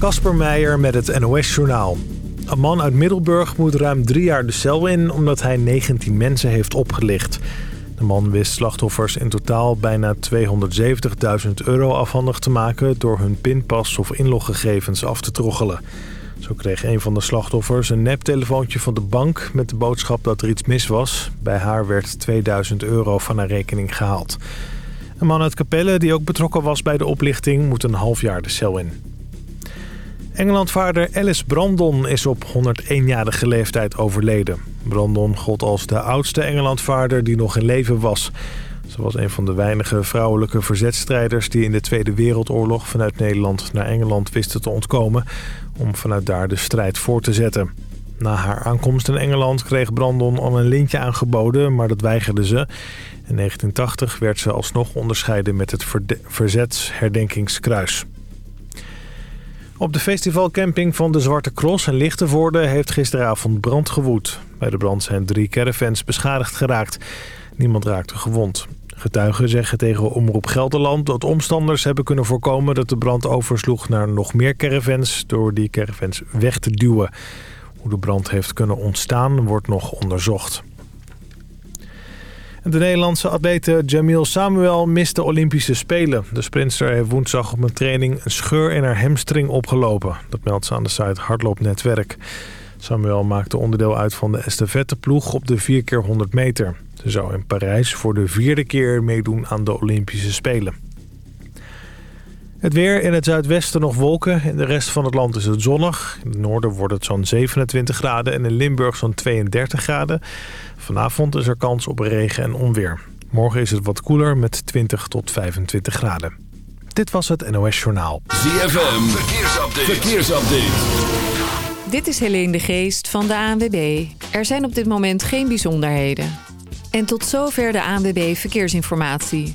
Kasper Meijer met het NOS-journaal. Een man uit Middelburg moet ruim drie jaar de cel in... omdat hij 19 mensen heeft opgelicht. De man wist slachtoffers in totaal bijna 270.000 euro afhandig te maken... door hun pinpas of inloggegevens af te troggelen. Zo kreeg een van de slachtoffers een neptelefoontje van de bank... met de boodschap dat er iets mis was. Bij haar werd 2000 euro van haar rekening gehaald. Een man uit Capelle, die ook betrokken was bij de oplichting... moet een half jaar de cel in. Engelandvaarder Alice Brandon is op 101-jarige leeftijd overleden. Brandon gold als de oudste Engelandvaarder die nog in leven was. Ze was een van de weinige vrouwelijke verzetstrijders... die in de Tweede Wereldoorlog vanuit Nederland naar Engeland wisten te ontkomen... om vanuit daar de strijd voor te zetten. Na haar aankomst in Engeland kreeg Brandon al een lintje aangeboden, maar dat weigerde ze. In 1980 werd ze alsnog onderscheiden met het Verzetsherdenkingskruis. Op de festivalcamping van de Zwarte Cross in Lichtenvoorde heeft gisteravond brand gewoed. Bij de brand zijn drie caravans beschadigd geraakt. Niemand raakte gewond. Getuigen zeggen tegen Omroep Gelderland dat omstanders hebben kunnen voorkomen dat de brand oversloeg naar nog meer caravans door die caravans weg te duwen. Hoe de brand heeft kunnen ontstaan wordt nog onderzocht. De Nederlandse atlete Jamil Samuel mist de Olympische Spelen. De sprinter heeft woensdag op een training een scheur in haar hamstring opgelopen. Dat meldt ze aan de site Hardloopnetwerk. Samuel maakte onderdeel uit van de estafetteploeg op de 4 keer 100 meter. Ze zou in Parijs voor de vierde keer meedoen aan de Olympische Spelen. Het weer in het zuidwesten nog wolken. In de rest van het land is het zonnig. In het noorden wordt het zo'n 27 graden en in Limburg zo'n 32 graden. Vanavond is er kans op regen en onweer. Morgen is het wat koeler met 20 tot 25 graden. Dit was het NOS Journaal. ZFM, verkeersupdate. verkeersupdate. Dit is Helene de Geest van de ANWB. Er zijn op dit moment geen bijzonderheden. En tot zover de ANWB Verkeersinformatie.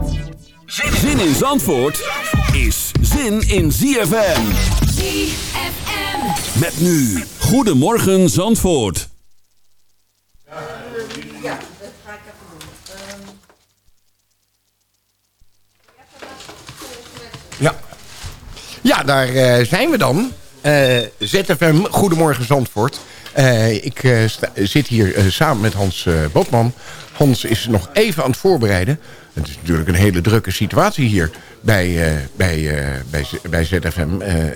Zin in Zandvoort is zin in ZFM. ZFM. Met nu, Goedemorgen Zandvoort. Ja, dat ga ik even doen. Ehm, Ja, ja daar eh, zijn we dan. Eh, ZFM, Goedemorgen Zandvoort. Eh, ik eh, sta- zit hier eh, samen met Hans eh, Botman. Hans is nog even aan het voorbereiden. Het is natuurlijk een hele drukke situatie hier bij, eh, bij, eh, bij, bij ZFM eh, eh,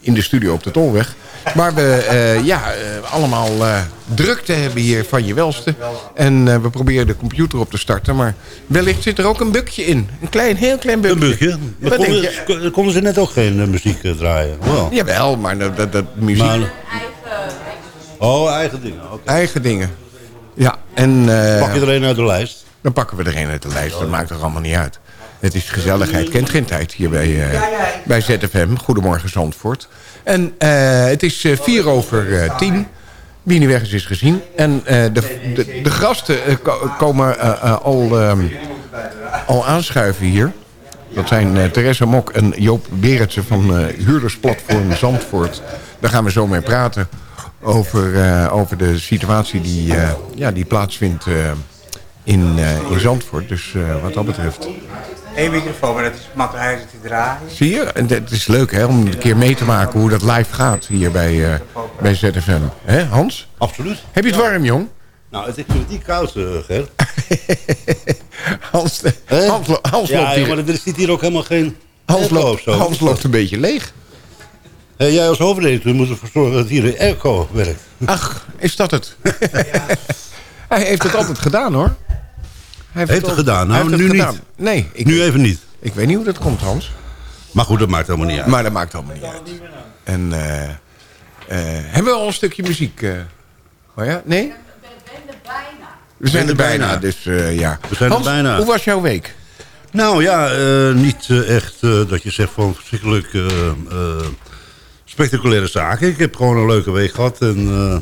in de studio op de Tolweg. Waar we eh, ja, allemaal eh, drukte hebben hier van je welste. En eh, we proberen de computer op te starten. Maar wellicht zit er ook een bukje in. Een klein, heel klein bukje. Een bukje. Maar konden, je? ko- konden ze net ook geen muziek draaien? Wel. Jawel, maar dat, dat, dat muziek... Maar, oh, eigen dingen. Eigen dingen. Ja, en eh, Pak je er een uit de lijst? Dan pakken we er een uit de lijst. Dat maakt er allemaal niet uit. Het is gezelligheid, kent geen tijd hier bij, eh, bij ZFM. Goedemorgen Zandvoort. En eh, het is eh, vier over tien. Weg is, gezien. En de, de, de gasten ko- komen al, ehm, al aanschuiven hier. Dat zijn Theresa Mok en Joop Berendsen van huurdersplatform Zandvoort. Daar gaan we zo mee praten over, over de situatie die, ja, die plaatsvindt in, eh, in Zandvoort. Dus eh, wat dat betreft. Eén microfoon, maar dat is makkelijk te draaien. Zie je? En het is leuk hè, om een keer mee te maken hoe dat live gaat hier bij, eh, bij ZFM. Hè, Hans? Absoluut. Heb je het warm, jong? Nou, het- ik vind het niet koud, Ger. Hans, Hè? Hans, lo- Hans ja, loopt hier, maar er zit hier ook helemaal geen... Hans, loopt, of zo. Hans loopt een beetje leeg. Hé, jij als hoofdredacteur moet ervoor zorgen dat hier een airco werkt. Ach, is dat het? Hij heeft het altijd gedaan, hoor. Hij Heeft het gedaan? Nou, heeft het nu gedaan. niet. Nee, ik, Nu even niet. ik weet niet hoe dat komt, Hans. Maar goed, dat maakt helemaal niet uit. Maar dat maakt allemaal niet uit. En eh, eh, hebben we al een stukje muziek? eh? oh ja? Nee? We zijn er bijna, dus eh, ja. We zijn er Hans, bijna. hoe was jouw week? Nou ja, eh, niet echt eh, dat je zegt van verschrikkelijk eh, eh, spectaculaire zaken. Ik heb gewoon een leuke week gehad. En eh,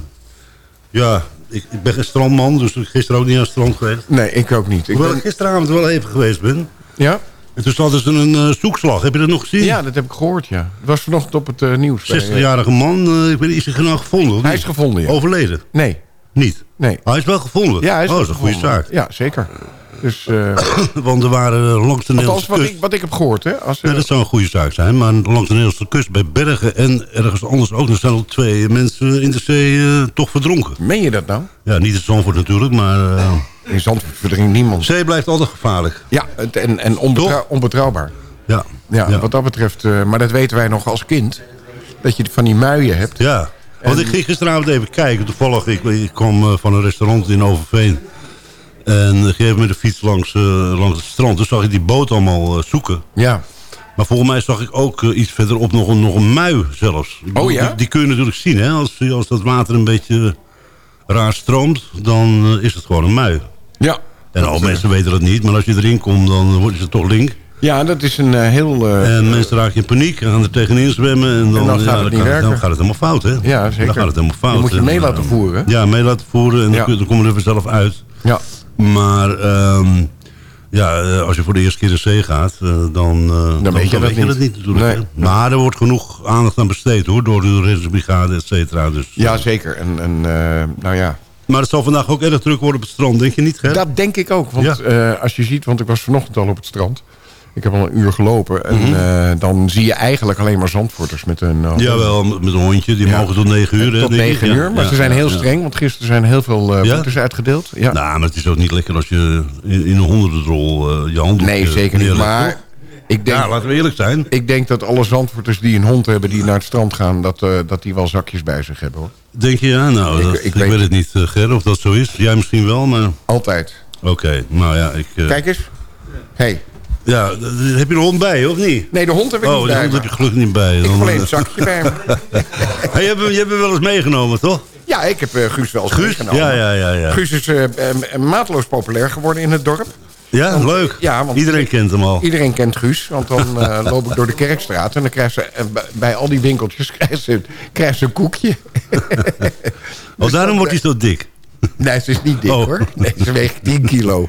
ja, ik, ik ben geen strandman, dus gisteren ook niet aan het strand geweest. Nee, ik ook niet. Ik Hoewel ben- ik gisteravond wel even geweest ben. Ja? En toen hadden ze een eh, zoekslag. Heb je dat nog gezien? ja, dat heb ik gehoord, ja. Het was vanochtend op het eh, nieuws. bij, eh, 60-jarige man, ik weet niet, is hij nou gevonden? Hij is gevonden, ja. Overleden? Nee, Niet? nee. Hij is wel gevonden? Ja, hij is oh, wel dat is een goede zaak. Ja, zeker. Dus, eh Want er waren langs de Nederlandse wat kust... ik, wat ik heb gehoord, hè. Als, Ja, dat zou een goede zaak zijn. Maar langs de Nederlandse kust, bij Bergen en ergens anders ook... er zijn al twee mensen in de zee eh, toch verdronken. Meen je dat nou? Ja, niet in Zandvoort natuurlijk, maar... eh, In Zandvoort verdrinkt niemand. zee blijft altijd gevaarlijk. Ja, en, en onbetrou- onbetrouwbaar. Ja. Ja, ja. wat dat betreft, eh, maar dat weten wij nog als kind. Dat je van die muien hebt. Ja. Want ik ging gisteravond even kijken. Toevallig, ik, ik kwam eh, van een restaurant in Overveen. En ik ging met de fiets langs, eh, langs het strand. Toen zag ik die boot allemaal eh, zoeken. Ja. Maar volgens mij zag ik ook eh, iets verderop nog een, nog een mui zelfs. Oh ja? Die, die kun je natuurlijk zien, hè. Als, als dat water een beetje raar stroomt, dan eh, is het gewoon een mui. Ja. En al mensen weten dat niet, maar als je erin komt, dan wordt het toch link. Ja, dat is een eh, heel... eh, En mensen raken in paniek, gaan er tegenin zwemmen. En dan, En dan gaat ja, het niet werken. dan gaat het helemaal fout, hè? Ja, zeker. Dan gaat het helemaal fout. Dan moet je En, mee eh, laten voeren. Ja, mee laten voeren en Ja. dan, dan kom je er vanzelf uit. ja. Maar ehm, ja, eh, als je voor de eerste keer de zee gaat, eh, dan, eh, dan, weet je dat niet. natuurlijk. Nee. Maar er wordt genoeg aandacht aan besteed hoor, door de reddingsbrigade, et cetera. Dus, ja, zeker. En, en nou ja, Maar het zal vandaag ook erg druk worden op het strand, denk je niet, Ger? Dat denk ik ook. Want Ja. als je ziet, want ik was vanochtend al op het strand. Ik heb al een uur gelopen. En Mhm. eh, dan zie je eigenlijk alleen maar zandvoorters met een... eh, Jawel, met een hondje, die Ja. mogen tot negen uur. Tot negen Ja, uur. Maar ja, ze zijn heel streng. Want gisteren zijn heel veel Ja? boetes uitgedeeld. Ja. Nou, maar het is ook niet lekker als je in, in een honderdrol je hand nee, zeker niet. Maar ik denk, Ja, laten we eerlijk zijn. ik denk dat alle zandvoorters die een hond hebben... die naar het strand gaan, dat, dat die wel zakjes bij zich hebben. hoor. Denk je, ja? Nou, Ik- dat- ik ik, weet- weet het niet, Ger, of dat zo is. Jij misschien wel, maar... Altijd. Oké, nou ja, ik... Kijk eens. hey. Ja, heb je een hond bij, of niet? Nee, de hond heb ik Oh, niet de bij hond me. heb je gelukkig niet bij. Ik heb alleen eh, een zakje bij me. hey, je, hebt, hem- je hebt hem wel eens meegenomen, toch? Ja, ik heb eh, Guus wel eens Guus? meegenomen. Ja, ja, ja. ja. Guus is maatloos populair geworden in het dorp. Ja, leuk. Ja, want- Iedereen kent hem al. Iedereen kent Guus, want dan eh, loop ik door de kerkstraat... en dan krijgt ze bij- al die winkeltjes krijgt ze, een koekje. Oh, daarom wordt hij zo dik. Nee, ze is niet dik Oh. hoor. Nee, ze weegt 10 kilo.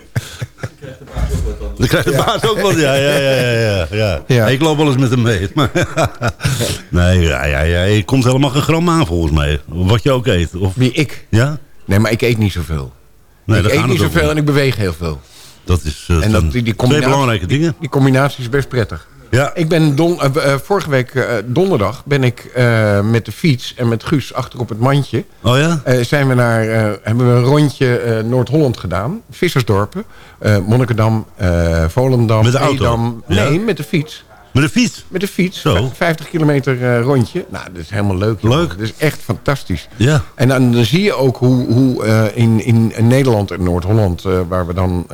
Dan krijgt de baas ook wel. Ja, ja, ja, ja, ja, ja. Ja. Ik loop wel eens met hem mee. Maar nee, ja, ja, ja. Je komt helemaal geen gram aan volgens mij. Wat je ook eet. Of, Wie ik? ja? Nee, maar ik eet niet zoveel. Nee, ik eet niet zoveel om. en ik beweeg heel veel. Dat is eh, En dat, die, die twee belangrijke dingen. Die combinatie is best prettig. Ja. Ik ben don, eh, eh, vorige week eh, donderdag ben ik met de fiets en met Guus achter op het mandje... Oh ja? Zijn we naar, hebben we een rondje Noord-Holland gedaan. Vissersdorpen. Monnikendam, Volendam, Met de auto? Edam. Ja? Nee, met de fiets. Met de fiets? Met de fiets. Zo. Vij- 50 kilometer eh, rondje. Nou, dat is helemaal leuk. Leuk. Dat is echt fantastisch. Ja. En dan, dan zie je ook hoe, hoe eh, in, in Nederland en Noord-Holland... eh, waar we dan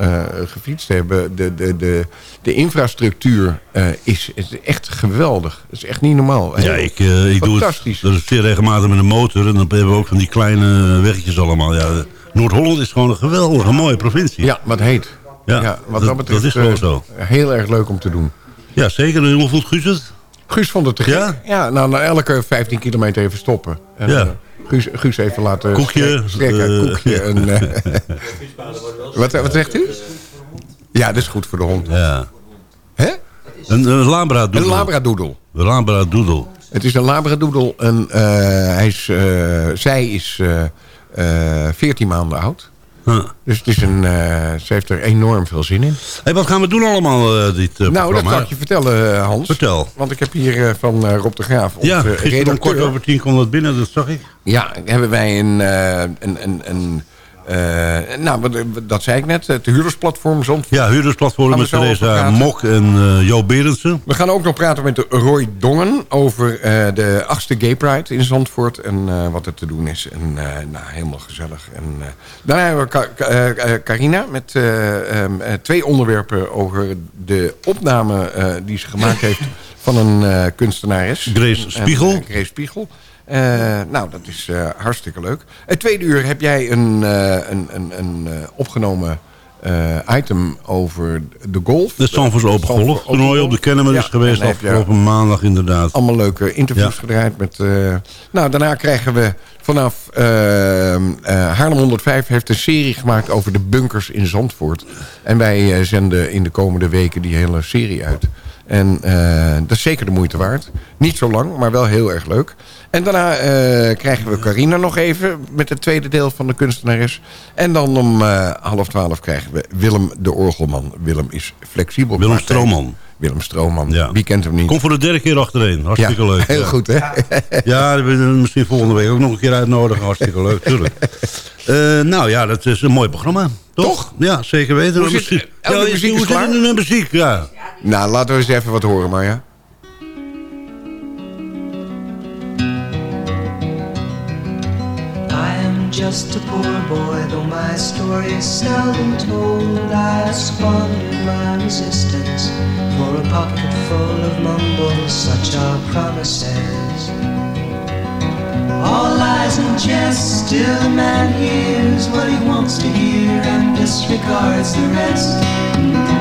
gefietst hebben... de, de, de, de infrastructuur is, is echt geweldig. Dat is echt niet normaal. Ja, ik, ik doe het Fantastisch. dat is zeer regelmatig met een motor. En dan hebben we ook van die kleine weggetjes allemaal. Ja, Noord-Holland is gewoon een geweldige mooie provincie. Ja, wat heet. Ja, wat dat- dat, betreft dat is gewoon zo. heel erg leuk om te doen. Ja, zeker. En hoe voelt Guus het? Guus vond het te gek. Ja? Ja, nou, na elke 15 kilometer even stoppen. En, Ja. eh, Guus, Guus even laten Koekje, strek- strekken. eh, koekje. En, eh, wat, wat zegt u? Ja, dat is goed voor de hond. Ja. Hè? Een, een labradoodle. Een labradoodle. Een labradoodle. Het is een labradoodle. En, hij is, zij is eh, eh, 14 maanden oud. Huh. Dus het is een, eh, ze heeft er enorm veel zin in. Hey, wat gaan we doen allemaal, eh, dit eh, nou, dat programma? zal ik je vertellen, Hans. Vertel. Want ik heb hier van Rob de Graaf, onze Ja, gisteren om kwart over tien kwam dat binnen, dat zag ik. Ja, hebben wij een... een, een, een eh, nou, dat zei ik net. Het huurdersplatform Zandvoort. Ja, huurdersplatform met Theresa praten? Mok en eh Jo Berendsen. We gaan ook nog praten met Roy Dongen over eh, de achtste Gay Pride in Zandvoort. En eh, wat er te doen is. En eh, nou, helemaal gezellig. En, eh, daarna hebben we eh, eh, Carina met eh, ehm, eh, twee onderwerpen over de opname eh, die ze gemaakt heeft van een eh kunstenares. Grace Spiegel. eh, Grace Spiegel. Eh, nou, dat is eh, hartstikke leuk. Het tweede uur heb jij een, eh, een, een, een opgenomen item over de golf. De Zandvoors Open Golf. Toernooi op de Kennemer Ja, is geweest afgelopen maandag inderdaad. Allemaal leuke interviews Ja. gedraaid. Met, nou, daarna krijgen we vanaf Haarlem 105 heeft een serie gemaakt over de bunkers in Zandvoort. En wij zenden in de komende weken die hele serie uit. En eh, dat is zeker de moeite waard. Niet zo lang, maar wel heel erg leuk. En daarna eh, krijgen we Carina nog even met het tweede deel van de kunstenares. En dan om eh, half twaalf krijgen we Willem de Orgelman. Willem is flexibel. Willem. Stroomman. Willem Stroomman. Ja. Wie kent hem niet? Kom voor de derde keer achtereen. Hartstikke ja, leuk. Heel ja. goed, hè? Ja, dat willen we misschien volgende week ook nog een keer uitnodigen. Hartstikke leuk, tuurlijk. Eh, nou ja, dat is een mooi programma. Toch? Toch? Ja, zeker weten. Hoe zit- muziek hoe zit het nu met muziek? Ja. Nou, laten we eens even wat horen, Marja. I am just a poor boy, though my story is seldom told. I squandered my resistance for a pocket full of mumbles, such are promises. All lies and jest, still a man hears what he wants to hear and disregards the rest.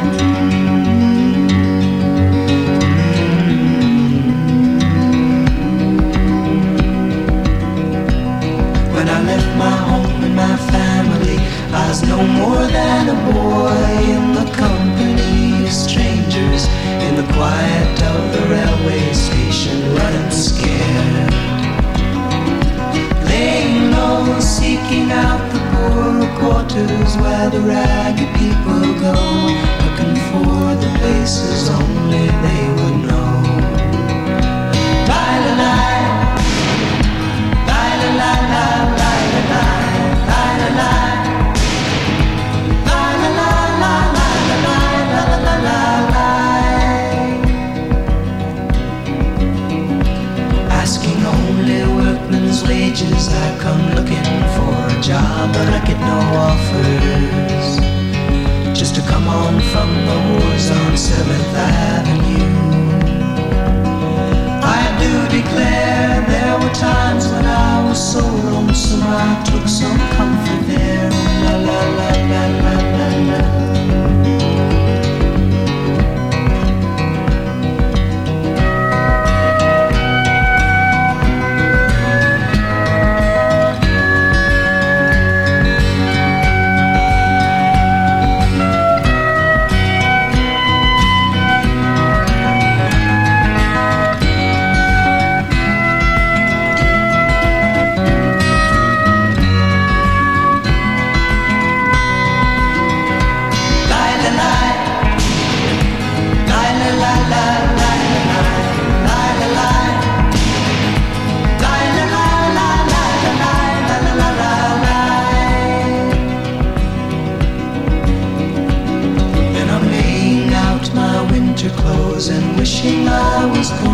I was gone,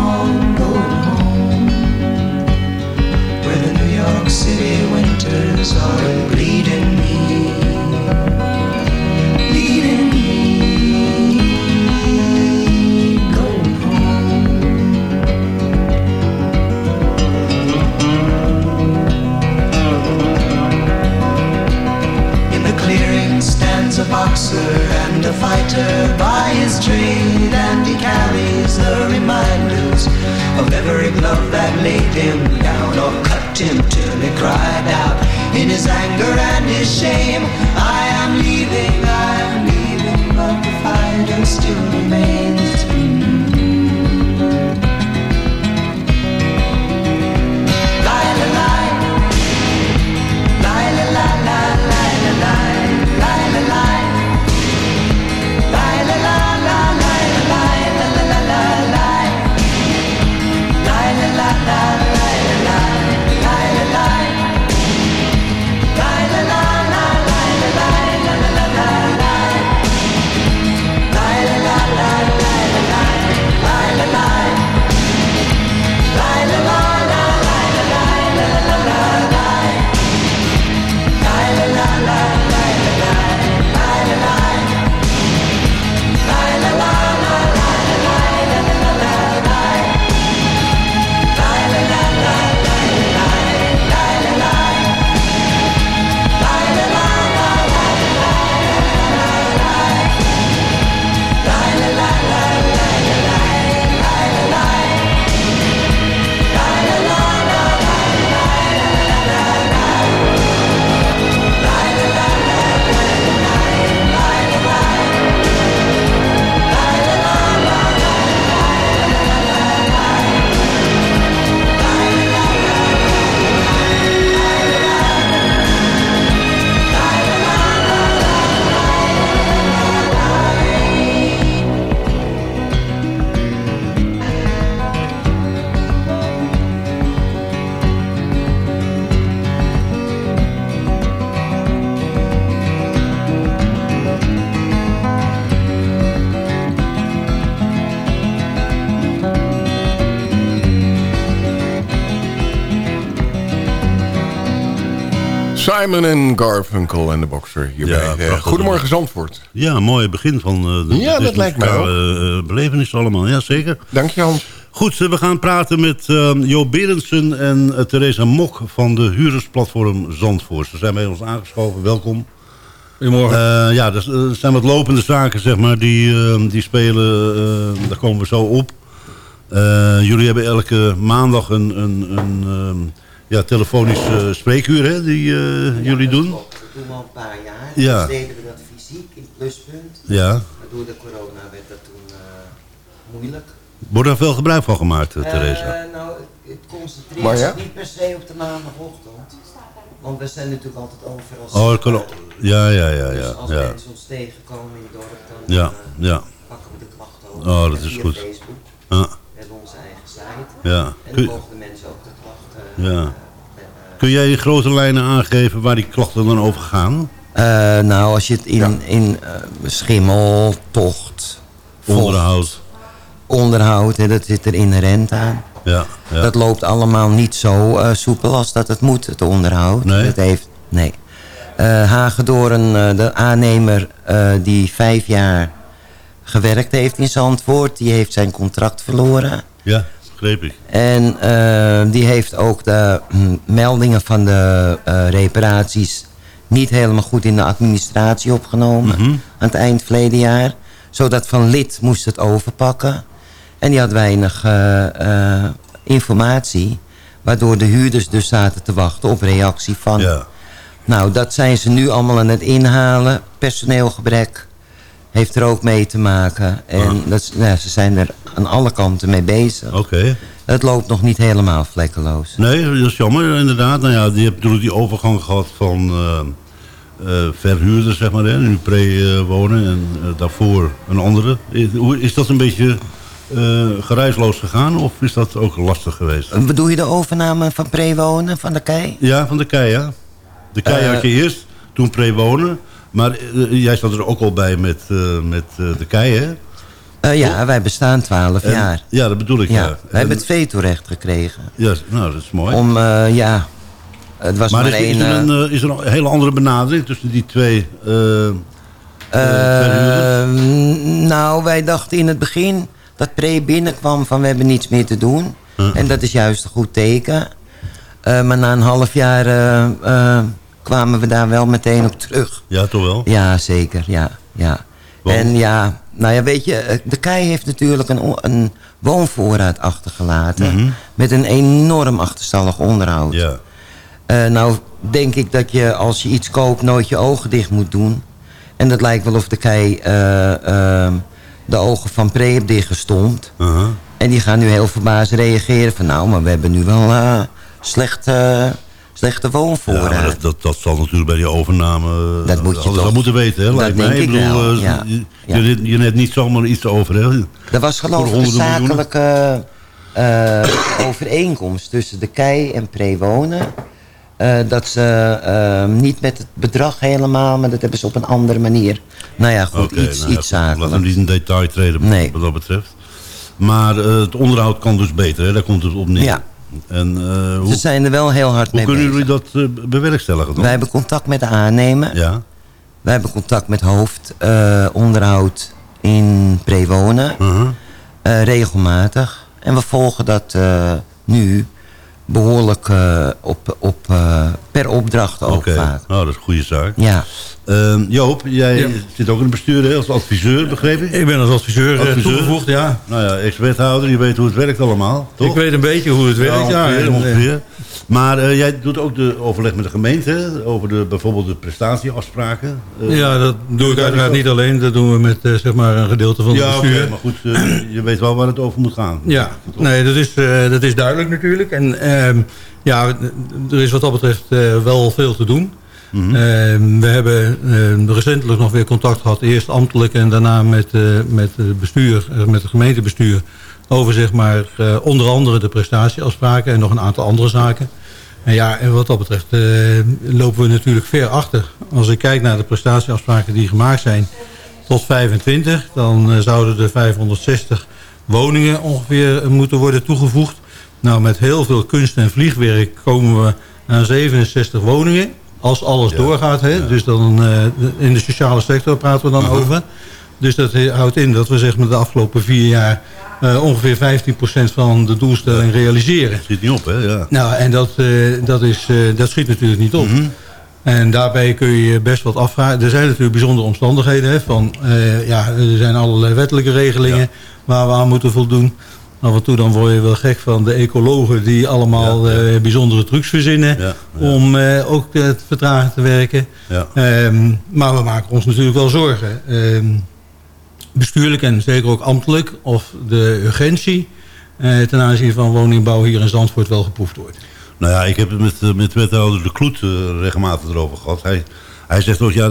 Simon en Garfunkel en de Boxer hierbij. Ja, Eh. Goedemorgen Zandvoort. Ja, mooi begin van eh, de Ja, dat dit lijkt mij eh, belevenis allemaal. Ja, zeker. Dank je Hans. Goed, we gaan praten met eh, Jo Berendsen en eh, Theresa Mok van de huurdersplatform Zandvoort. Ze zijn bij ons aangeschoven, welkom. Goedemorgen. Eh, ja, er er zijn wat lopende zaken, zeg maar, die, eh, die spelen, eh, daar komen we zo op. Eh, jullie hebben elke maandag een, een, een ehm, ja, telefonisch eh, spreekuur, hè, die eh, jullie doen. Dat doen we al een paar jaar. Ja. Dus deden we dat fysiek in Pluspunt. Ja. Maar door de corona werd dat toen eh, moeilijk. Wordt daar veel gebruik van gemaakt, Theresa? Nou, het, concentreert Maar ja? zich niet per se op de maandagochtend. Want we zijn natuurlijk altijd overal Oh, dat kan ook. Ja, ja, ja, Dus ja. als ja. mensen ons tegenkomen in het dorp, dan Ja, ja. pakken we de klachten over. Oh, dat is via goed. Facebook. Ja. We hebben onze eigen site. Ja. En dan mogen de mensen ook. Ja. Kun jij in grote lijnen aangeven waar die klachten dan over gaan? Eh, nou, als je het in, in eh, schimmel, tocht, vocht, Onderhoud. onderhoud, hè, dat zit er inherent aan. Ja, ja. Dat loopt allemaal niet zo eh, soepel als dat het moet, het onderhoud. Nee? Dat heeft, nee. Hagedoorn, eh, de aannemer die vijf jaar gewerkt heeft in Zandvoort... die heeft zijn contract verloren. Ja, begreep ik. En eh, die heeft ook de hm, meldingen van de eh, reparaties... niet helemaal goed in de administratie opgenomen... Mhm. aan het eind verleden jaar. Zodat Van Lid moest het overpakken. En die had weinig eh, informatie... waardoor de huurders dus zaten te wachten op reactie van... Ja. Nou, dat zijn ze nu allemaal aan het inhalen. Personeelgebrek heeft er ook mee te maken. En dat, is- nou, ze zijn er aan alle kanten mee bezig. Oké. Het loopt nog niet helemaal vlekkeloos. Nee, dat is jammer inderdaad. Nou ja, je hebt natuurlijk die overgang gehad van eh eh, verhuurders, zeg maar, hè, nu pre-wonen en eh, daarvoor een andere. Is, hoe- is dat een beetje geruisloos gegaan of is dat ook lastig geweest? Bedoel je de overname van prewonen van de kei? Ja, van de kei, ja. De kei had je eerst, toen pre-wonen. Maar eh, jij zat er ook al bij met, eh, met eh, de kei, hè? Eh, ja, wij bestaan 12 En- jaar. Ja, dat bedoel ik, ja. Ja, wij hebben het vetorecht gekregen. Ja, nou, dat is mooi. Om, eh, ja, het was maar, maar is, één... er eh, een, eh, is er een hele andere benadering tussen die twee eh, eh, nou, wij dachten in het begin dat Pre binnenkwam van we hebben niets meer te doen. En dat is juist een goed teken. Eh, maar na een half jaar eh, eh, kwamen we daar wel meteen op terug. Ja, toch wel? Ja, zeker. Ja, ja. Want? En ja, nou ja, weet je, eh, de kei heeft natuurlijk een, een woonvoorraad achtergelaten. Mhm. Met een enorm achterstallig onderhoud. Ja. Eh, nou denk ik dat je als je iets koopt nooit je ogen dicht moet doen. En dat lijkt wel of de kei eh, ehm, de ogen van Pre heeft dichtgestompt. Uh-huh. En die gaan nu heel verbaasd reageren van nou, maar we hebben nu wel eh, slechte, Ja, woonvoorraad. maar dat, dat, dat zal natuurlijk bij die overname... Dat moet je toch- moeten weten, hè, lijkt mij. ik bedoel, eh, ja. Je, Ja. je, net niet zomaar iets over, hè? Er was geloof ik een zakelijke eh, overeenkomst tussen de kei en Prewonen. eh dat ze eh, niet met het bedrag helemaal, maar dat hebben ze op een andere manier. Nou ja, goed, iets, nou ja, iets Laten we niet in detail treden Nee. wat dat betreft. Maar het onderhoud kan dus beter, hè? Daar komt het op neer. Ja. En eh, hoe, Ze zijn er wel heel hard hoe mee kunnen bezig. jullie dat eh, bewerkstelligen dan? Wij hebben contact met de aannemer. Ja. Wij hebben contact met hoofd eh, onderhoud in Prewonen. Uh-huh. regelmatig. En we volgen dat nu behoorlijk eh, op, op, per opdracht ook Oké, vaak. nou, dat is een goede zaak. Ja. Ehm, Joop, jij Ja. zit ook in het bestuur hè, als adviseur, begreep ik? Ik ben als adviseur, eh, toegevoegd, ja. Nou ja, ex-wethouder, je weet hoe het werkt allemaal, toch? Ik weet een beetje hoe het werkt, ja. ongeveer, eh, ongeveer. Maar eh, jij doet ook de overleg met de gemeente, over de, bijvoorbeeld de prestatieafspraken. Ja, dat doe ik uiteraard niet alleen. Dat doen we met zeg maar een gedeelte van het ja, bestuur. maar goed, je weet wel waar het over moet gaan. Ja, nee, dat is, dat is duidelijk natuurlijk. En ehm, ja, er is wat dat betreft wel veel te doen. Mhm. Ehm, we hebben eh, recentelijk nog weer contact gehad. Eerst ambtelijk en daarna met, eh, met het bestuur, eh, met het gemeentebestuur. Over zeg maar eh, onder andere de prestatieafspraken en nog een aantal andere zaken. En ja, en wat dat betreft lopen we natuurlijk ver achter. Als ik kijk naar de prestatieafspraken die gemaakt zijn tot 25... dan zouden er 560 woningen ongeveer moeten worden toegevoegd. Nou, met heel veel kunst en vliegwerk komen we aan 67 woningen. Als alles doorgaat, hè, dus dan eh, in de sociale sector praten we dan over. Dus dat houdt in dat we zeg maar, de afgelopen vier jaar uh, ongeveer 15% van de doelstelling realiseren. Dat schiet niet op, hè? Ja. Nou, en dat, uh, dat, is, uh, dat schiet natuurlijk niet op. Mm -hmm. En daarbij kun je best wat afvragen. Er zijn natuurlijk bijzondere omstandigheden. Hè, van, ja, er zijn allerlei wettelijke regelingen ja. waar we aan moeten voldoen. Af en toe dan word je wel gek van de ecologen die allemaal ja, ja. bijzondere trucs verzinnen ja, om ook vertragen te werken. Um, maar we maken ons natuurlijk wel zorgen. Um, bestuurlijk en zeker ook ambtelijk of de urgentie eh, ten aanzien van woningbouw hier in Zandvoort wel geproefd wordt. Nou ja, ik heb het met, met wethouder De Kloet uh, regelmatig erover gehad. Hij, hij zegt ook, ja,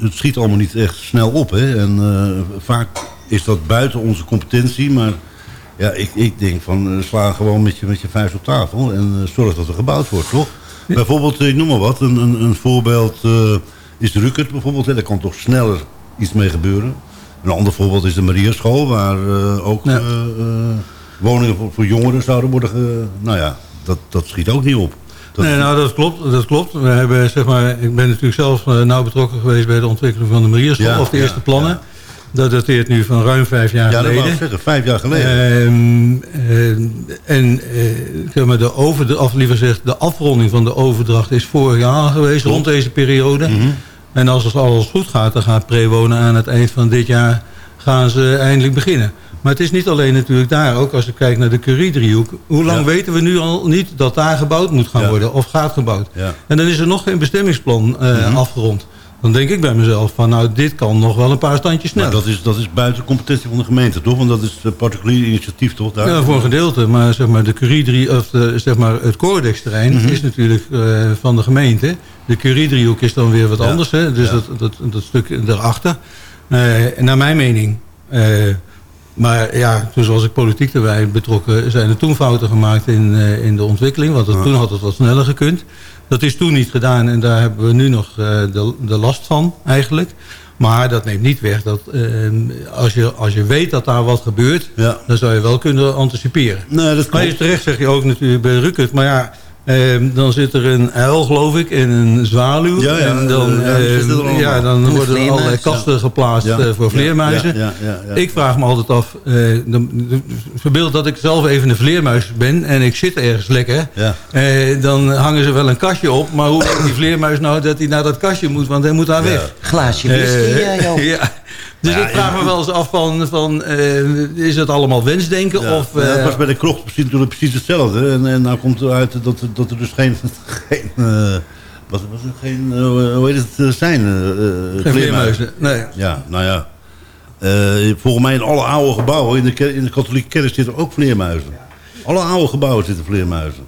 het schiet allemaal niet echt snel op. Hè? En uh, vaak is dat buiten onze competentie, maar ja, ik, ik denk van uh, sla gewoon met je, met je vuist op tafel en uh, zorg dat er gebouwd wordt, toch? Ja. Bijvoorbeeld, ik noem maar wat, een, een, een voorbeeld uh, is Rukkert bijvoorbeeld. Hè? Daar kan toch sneller iets mee gebeuren. Een ander voorbeeld is de Mariaschool, waar uh, ook ja. uh, woningen voor, voor, jongeren zouden worden... nou ja, dat, dat schiet ook niet op. Dat nee, nou dat klopt, dat klopt. We hebben, zeg maar, ik ben natuurlijk zelf nauw betrokken geweest bij de ontwikkeling van de Mariaschool, ja, of de eerste plannen. Dat dateert nu van ruim vijf jaar ja, geleden. Ja, dat zeggen, vijf jaar geleden. Uh, en zeg maar de, over, de, of liever gezegd, de afronding van de overdracht is vorig jaar geweest, Klopt. rond deze periode. Mm -hmm. En als het alles goed gaat, dan gaat prewonen aan het eind van dit jaar gaan ze eindelijk beginnen. Maar het is niet alleen natuurlijk daar, ook als je kijkt naar de Curie-driehoek. Hoe lang ja. weten we nu al niet dat daar gebouwd moet gaan ja. worden of gaat gebouwd? Ja. En dan is er nog geen bestemmingsplan uh, mm -hmm. afgerond. Dan denk ik bij mezelf van nou dit kan nog wel een paar standjes sneller. Maar dat is, dat is buiten competentie van de gemeente toch? Want dat is een particulier initiatief toch? Daar? Ja, voor een gedeelte. Maar zeg maar de Curie of de, zeg maar het Cordex-terrein mm -hmm. is natuurlijk uh, van de gemeente. De Curie-driehoek is dan weer wat anders. Hè? Dus dat, dat, dat stuk daarachter. Uh, naar mijn mening. Uh, maar ja, toen was ik politiek erbij betrokken... zijn er toen fouten gemaakt in, in de ontwikkeling. Want toen had het wat sneller gekund. Dat is toen niet gedaan en daar hebben we nu nog de, de last van eigenlijk. Maar dat neemt niet weg dat als, je, als je weet dat daar wat gebeurt... Ja. dan zou je wel kunnen anticiperen. Nee, dat maar je terecht zeg je ook natuurlijk bij Rukkert. Maar ja... Um, dan zit er een uil, geloof ik, en een zwaluw. Ja, ja, en dan, ja, uh, ja, dan worden er allerlei kasten geplaatst uh, voor vleermuizen. Ik vraag me altijd af, uh, verbeeld dat ik zelf even een vleermuis ben en ik zit ergens lekker. dan hangen ze wel een kastje op, maar hoe weet die vleermuis nou dat hij naar dat kastje moet, want hij moet daar weg. Glaasje whisky, ja. Dus ja, ik vraag me wel eens af van, van uh, is het allemaal wensdenken? Ja, of, uh, ja, het was bij de krocht precies, natuurlijk precies hetzelfde. En, en nou komt eruit dat, dat er dus geen... geen uh, wat was er geen, hoe heet het zijn? geen vleermuizen, nee. Ja, nou ja. volgens mij in alle oude gebouwen, in de, in de katholieke kerk zitten ook vleermuizen. Alle oude gebouwen zitten vleermuizen.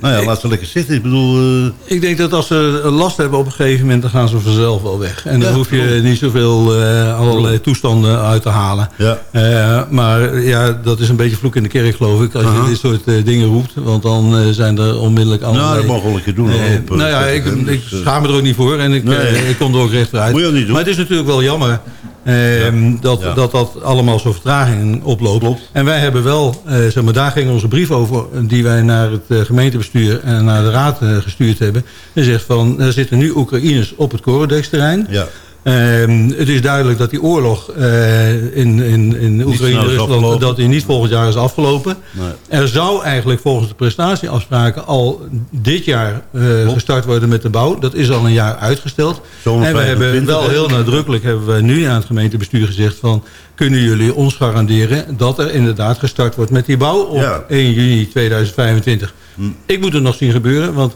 Nou ja, laat ze lekker zitten. Ik bedoel... Uh... Ik denk dat als ze last hebben op een gegeven moment... dan gaan ze vanzelf wel weg. En dan hoef je klopt. niet zoveel uh, allerlei toestanden uit te halen. Ja. Uh, maar ja, dat is een beetje vloek in de kerk, geloof ik. Als -huh. je dit soort dingen roept. Want dan zijn er onmiddellijk allerlei... Nou, dat mag wel een keer doen. Op, nou ja, ik, ik schaam me er ook niet voor. En ik, nee. ik kom er ook recht uit. Moet je niet doen. Maar het is natuurlijk wel jammer... Ja. Dat, dat dat allemaal zo'n vertraging oploopt. Klopt. En wij hebben wel, uh, zeg maar, daar ging onze brief over... die wij naar het uh, gemeentebestuur en naar de raad gestuurd hebben. En zegt van, er zitten nu Oekraïners op het Corodex-terrein. Ja. Uh, het is duidelijk dat die oorlog uh, in, in, in Oekraïne en Rusland dat die niet volgend jaar is afgelopen. Nee. Er zou eigenlijk volgens de prestatieafspraken al dit jaar uh, gestart worden met de bouw. Dat is al een jaar uitgesteld. En we hebben wel heel nadrukkelijk hebben we nu aan het gemeentebestuur gezegd van kunnen jullie ons garanderen dat er inderdaad gestart wordt met die bouw op ja. 1 juni 2025. Hm. Ik moet het nog zien gebeuren, want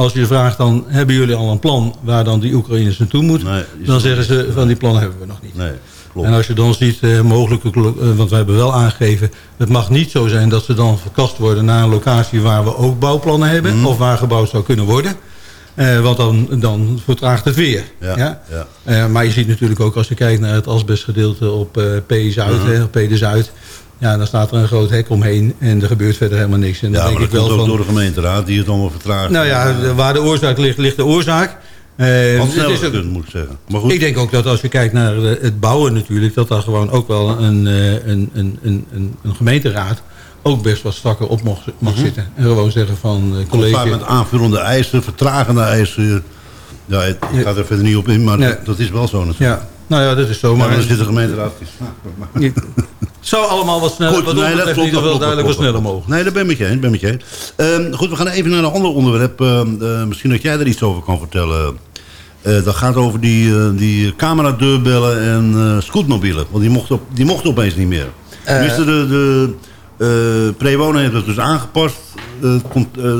als je vraagt dan, hebben jullie al een plan waar dan die Oekraïners naartoe moet? Nee, dan zeggen ze, van die plannen hebben we nog niet. Nee, klopt. En als je dan ziet, eh, mogelijke, uh, want we hebben wel aangegeven... het mag niet zo zijn dat ze dan verkast worden naar een locatie... waar we ook bouwplannen hebben Mhm. of waar gebouwd zou kunnen worden. Eh, want dan, dan vertraagt het weer. Ja, Ja? ja. Eh, maar je ziet natuurlijk ook als je kijkt naar het asbestgedeelte op eh, P-Zuid, Mhm. hè, op P de Zuid... Ja, dan staat er een groot hek omheen en er gebeurt verder helemaal niks. En dan Ja, denk maar ik dat wel komt ook van, door de gemeenteraad die het allemaal vertraagt. nou ja, de- waar de oorzaak ligt, ligt de oorzaak. Eh, Wat het sneller is ook- gekund, moet ik zeggen. Maar goed. ik denk ook dat als je kijkt naar eh, het bouwen natuurlijk... dat daar gewoon ook wel een, eh, een, een, een, een, een gemeenteraad... ook best wat strakker op mag, mag Mhm. zitten. En gewoon zeggen van uh, college... met aanvullende eisen, vertragende eisen. Ja, ik ik ga er verder niet op in, maar dat, dat is wel zo natuurlijk. Ja, nou ja, dat is zo. Maar dan zit de gemeenteraad. Het zou allemaal wat sneller, Goed, wat nee, dat klopt, dat geval klopt, duidelijk wat dat sneller mogen. Nee, daar ben ik met je eens. Ben met je. Ehm, goed, we gaan even naar een ander onderwerp. Ehm, eh, misschien dat jij er iets over kan vertellen. Eh, dat gaat over die, eh, die cameradeurbellen en scootmobielen. Want die mochten, op, die mochten opeens niet meer. Tenminste, de, de Prewonen heeft het dus aangepast.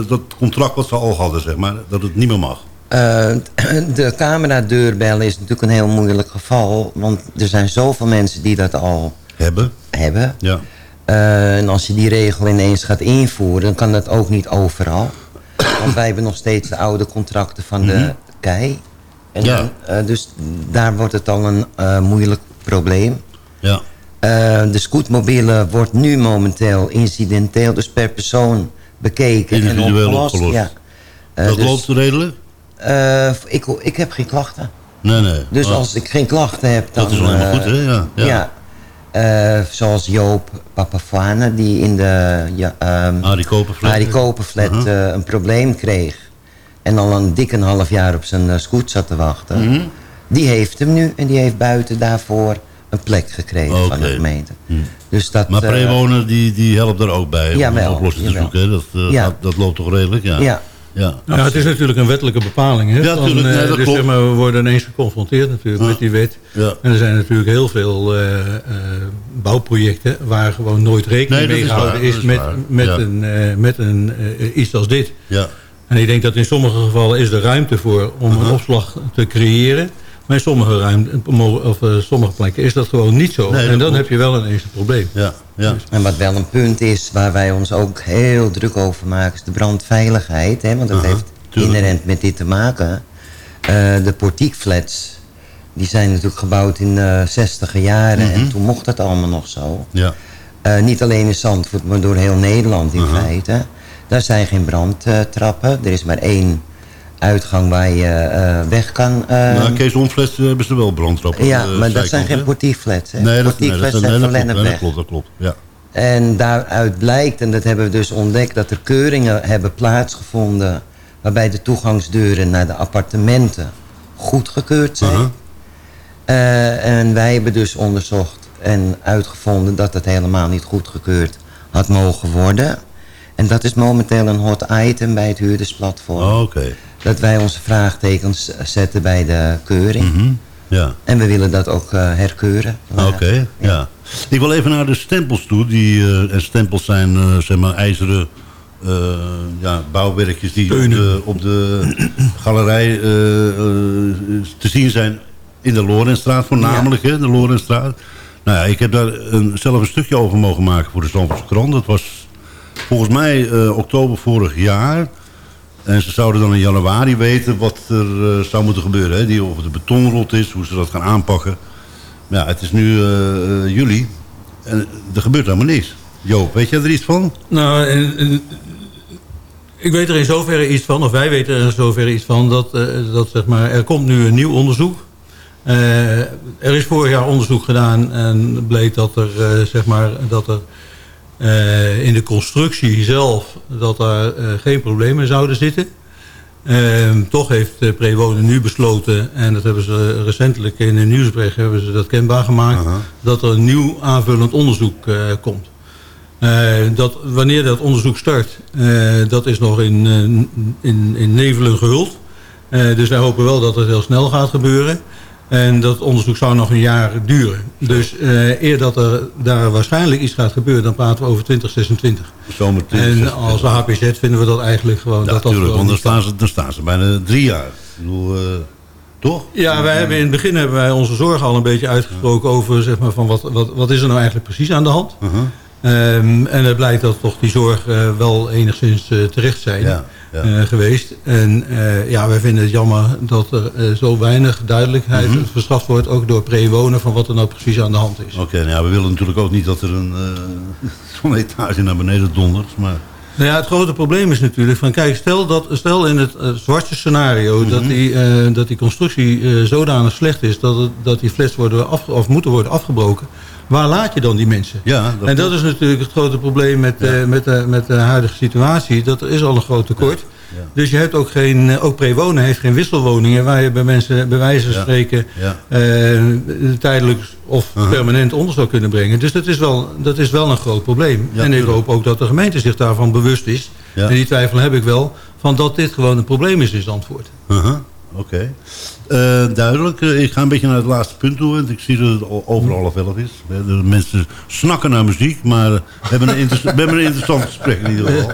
dat contract wat ze al hadden, zeg maar. Dat het niet meer mag. Eh, de cameradeurbellen is natuurlijk een heel moeilijk geval. Want er zijn zoveel mensen die dat al Hebben. hebben. Ja. Eh, en als je die regel ineens gaat invoeren, dan kan dat ook niet overal. Want wij hebben nog steeds de oude contracten van de Mhm. KEI. En Ja. dan, eh, dus daar wordt het al een moeilijk probleem. Ja. De scootmobielen wordt nu momenteel incidenteel, dus per persoon bekeken Individueel en opgelost. opgelost. Ja. Dat dus, loopt redelijk? Eh, ik, ik heb geen klachten. Nee, nee. Dus Oh. als ik geen klachten heb, dan... Dat is wel helemaal eh, goed, hè? Ja. ja. Ja. Eh, zoals Joop Papafana, die in de ja, um, Arie Koperflat. Arie Koperflat, eh, een probleem kreeg. En al een dik een half jaar op zijn scoot zat te wachten. Mhm. Die heeft hem nu en die heeft buiten daarvoor een plek gekregen van de gemeente. Hm. Dus dat, Maar eh, prewoner die, die helpt daar ook bij om Jawel, een oplossing te jawel. zoeken. Dat, eh, Ja. gaat- dat loopt toch redelijk? Ja. Ja. Ja. Nou, ja, het is natuurlijk een wettelijke bepaling. Hè? Ja, Van, eh, dat dus klopt. zeg maar, we worden ineens geconfronteerd natuurlijk Ja. met die wet. En er zijn natuurlijk heel veel eh, eh, bouwprojecten... waar gewoon nooit rekening Nee, mee gehouden is, met, waar. met, een, met een, iets als dit. Ja. En ik denk dat in sommige gevallen is er ruimte voor om een opslag te creëren. Maar in sommige, ruimte, of, eh, sommige plekken is dat gewoon niet zo. Nee, en dan heb je wel ineens een probleem. Ja. Ja. En wat wel een punt is, waar wij ons ook heel druk over maken... is de brandveiligheid. Hè? Want dat Aha, heeft tuurlijk. inherent met dit te maken. Eh, de portiekflats, die zijn natuurlijk gebouwd in de zestiger jaren. Mhm. En toen mocht dat allemaal nog zo. Ja. Eh, niet alleen in Zandvoort, maar door heel Nederland in Aha. feite. Daar zijn geen brandtrappen. Er is maar één uitgang waar je eh, weg kan. eh, nou, Kees Omfles eh, hebben ze wel brandtrappen. ja, maar dat zijn geen. Hè? Nee, dat, nee, dat, zijn dat, van nee, dat Lennepweg. klopt. Dat klopt. Ja. En daaruit blijkt, en dat hebben we dus ontdekt... dat er keuringen hebben plaatsgevonden... waarbij de toegangsdeuren naar de appartementen goedgekeurd zijn. Eh, en wij hebben dus onderzocht en uitgevonden... dat het helemaal niet goedgekeurd had mogen worden. En dat is momenteel een hot item bij het huurdersplatform. Oh, Oké. Dat wij onze vraagtekens zetten bij de keuring. Mhm. Ja. En we willen dat ook eh, herkeuren. Oké, ja. Ik wil even naar de stempels toe. Die, eh, en stempels zijn eh, zeg maar ijzeren eh, ja, bouwwerkjes die op de, op de galerij te zien zijn in de Lorenstraat voornamelijk. Hè, de Lorenstraat. Nou ja, ik heb daar een, zelf een stukje over mogen maken voor de Zandvoortse krant. Dat was volgens mij eh, oktober vorig jaar. En ze zouden dan in januari weten wat er eh, zou moeten gebeuren. Hè? Die, of een betonrot is, hoe ze dat gaan aanpakken. Ja, het is nu eh, eh, juli. En er gebeurt helemaal niks. Joop, weet jij er iets van? Nou, ik weet er in zoverre iets van, of wij weten er in zoverre iets van... dat, dat zeg maar, er komt nu een nieuw onderzoek. Eh, er is vorig jaar onderzoek gedaan en bleek dat er, zeg maar, dat er eh, in de constructie zelf... dat daar eh, geen problemen zouden zitten. Ehm, toch heeft Prewonen nu besloten, en dat hebben ze recentelijk in een nieuwsbericht hebben ze dat kenbaar gemaakt, dat er een nieuw aanvullend onderzoek uh, komt. Dat, wanneer dat onderzoek start, dat is nog in, in, in nevelen gehuld. dus wij hopen wel dat het heel snel gaat gebeuren. En dat onderzoek zou nog een jaar duren. Dus uh, eer dat er daar waarschijnlijk iets gaat gebeuren... dan praten we over 2026. Zomer En als HPZ vinden we dat eigenlijk gewoon... Ja, dat dat tuurlijk, gewoon want dan staan, ze, dan staan ze bijna drie jaar. Ik bedoel, uh, toch? Ja, wij hebben in het begin hebben wij onze zorgen al een beetje uitgesproken... over zeg maar, van wat, wat, wat is er nou eigenlijk precies aan de hand. Uh -huh. Um, en het blijkt dat toch die zorg uh, wel enigszins terecht zijn ja, ja. Uh, geweest. En ja, wij vinden het jammer dat er zo weinig duidelijkheid Mhm. mm -hmm. verschaft wordt... ook door pre-wonen van wat er nou precies aan de hand is. Oké, okay, nou ja, we willen natuurlijk ook niet dat er een zo'n etage naar beneden dondert. Maar... Nou ja, het grote probleem is natuurlijk van... kijk, stel, dat, stel in het zwarte scenario... Mm -hmm. dat, die, dat die constructie zodanig slecht is... dat, het, dat die flats worden af, of moeten worden afgebroken waar laat je dan die mensen? Ja, dat en dat is natuurlijk het grote probleem met, ja. uh, met, uh, met de huidige situatie. Dat er is al een groot tekort. Dus je hebt ook geen, ook prewonen heeft geen wisselwoningen... waar je bij mensen bij wijze van Ja. spreken Ja. eh, tijdelijk of permanent onder zou kunnen brengen. Dus dat is wel, dat is wel een groot probleem. Ja, en ik tuurlijk. hoop ook dat de gemeente zich daarvan bewust is. Ja. En die twijfel heb ik wel, van dat dit gewoon een probleem is in Zandvoort. Uh-huh. Oké. Eh, duidelijk. Eh, ik ga een beetje naar het laatste punt toe. Want ik zie dat het overal al vellig is. De mensen snakken naar muziek. Maar we hebben een, inter- we hebben een interessant gesprek in ieder geval.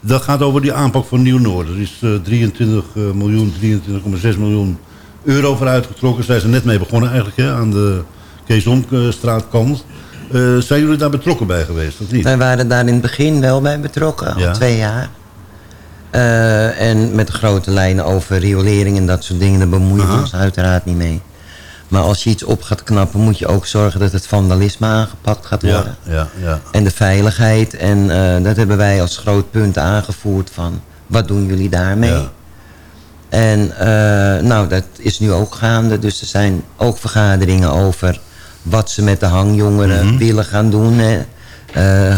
Dat gaat over die aanpak van Nieuw-Noord. Er is eh, 23 eh, miljoen, 23,6 miljoen euro voor uitgetrokken. Zijn ze net mee begonnen eigenlijk hè, aan de Keesomstraatkant. Zijn jullie daar betrokken bij geweest of niet? Wij waren daar in het begin wel bij betrokken, al Ja. twee jaar. Eh, en met de grote lijnen over riolering en dat soort dingen, daar bemoeien we ons uiteraard niet mee. Maar als je iets op gaat knappen, moet je ook zorgen dat het vandalisme aangepakt gaat worden. Ja, ja, ja. En de veiligheid. En eh, dat hebben wij als groot punt aangevoerd van, wat doen jullie daarmee? Ja. En eh, nou, dat is nu ook gaande. Dus er zijn ook vergaderingen over wat ze met de hangjongeren Mhm. willen gaan doen.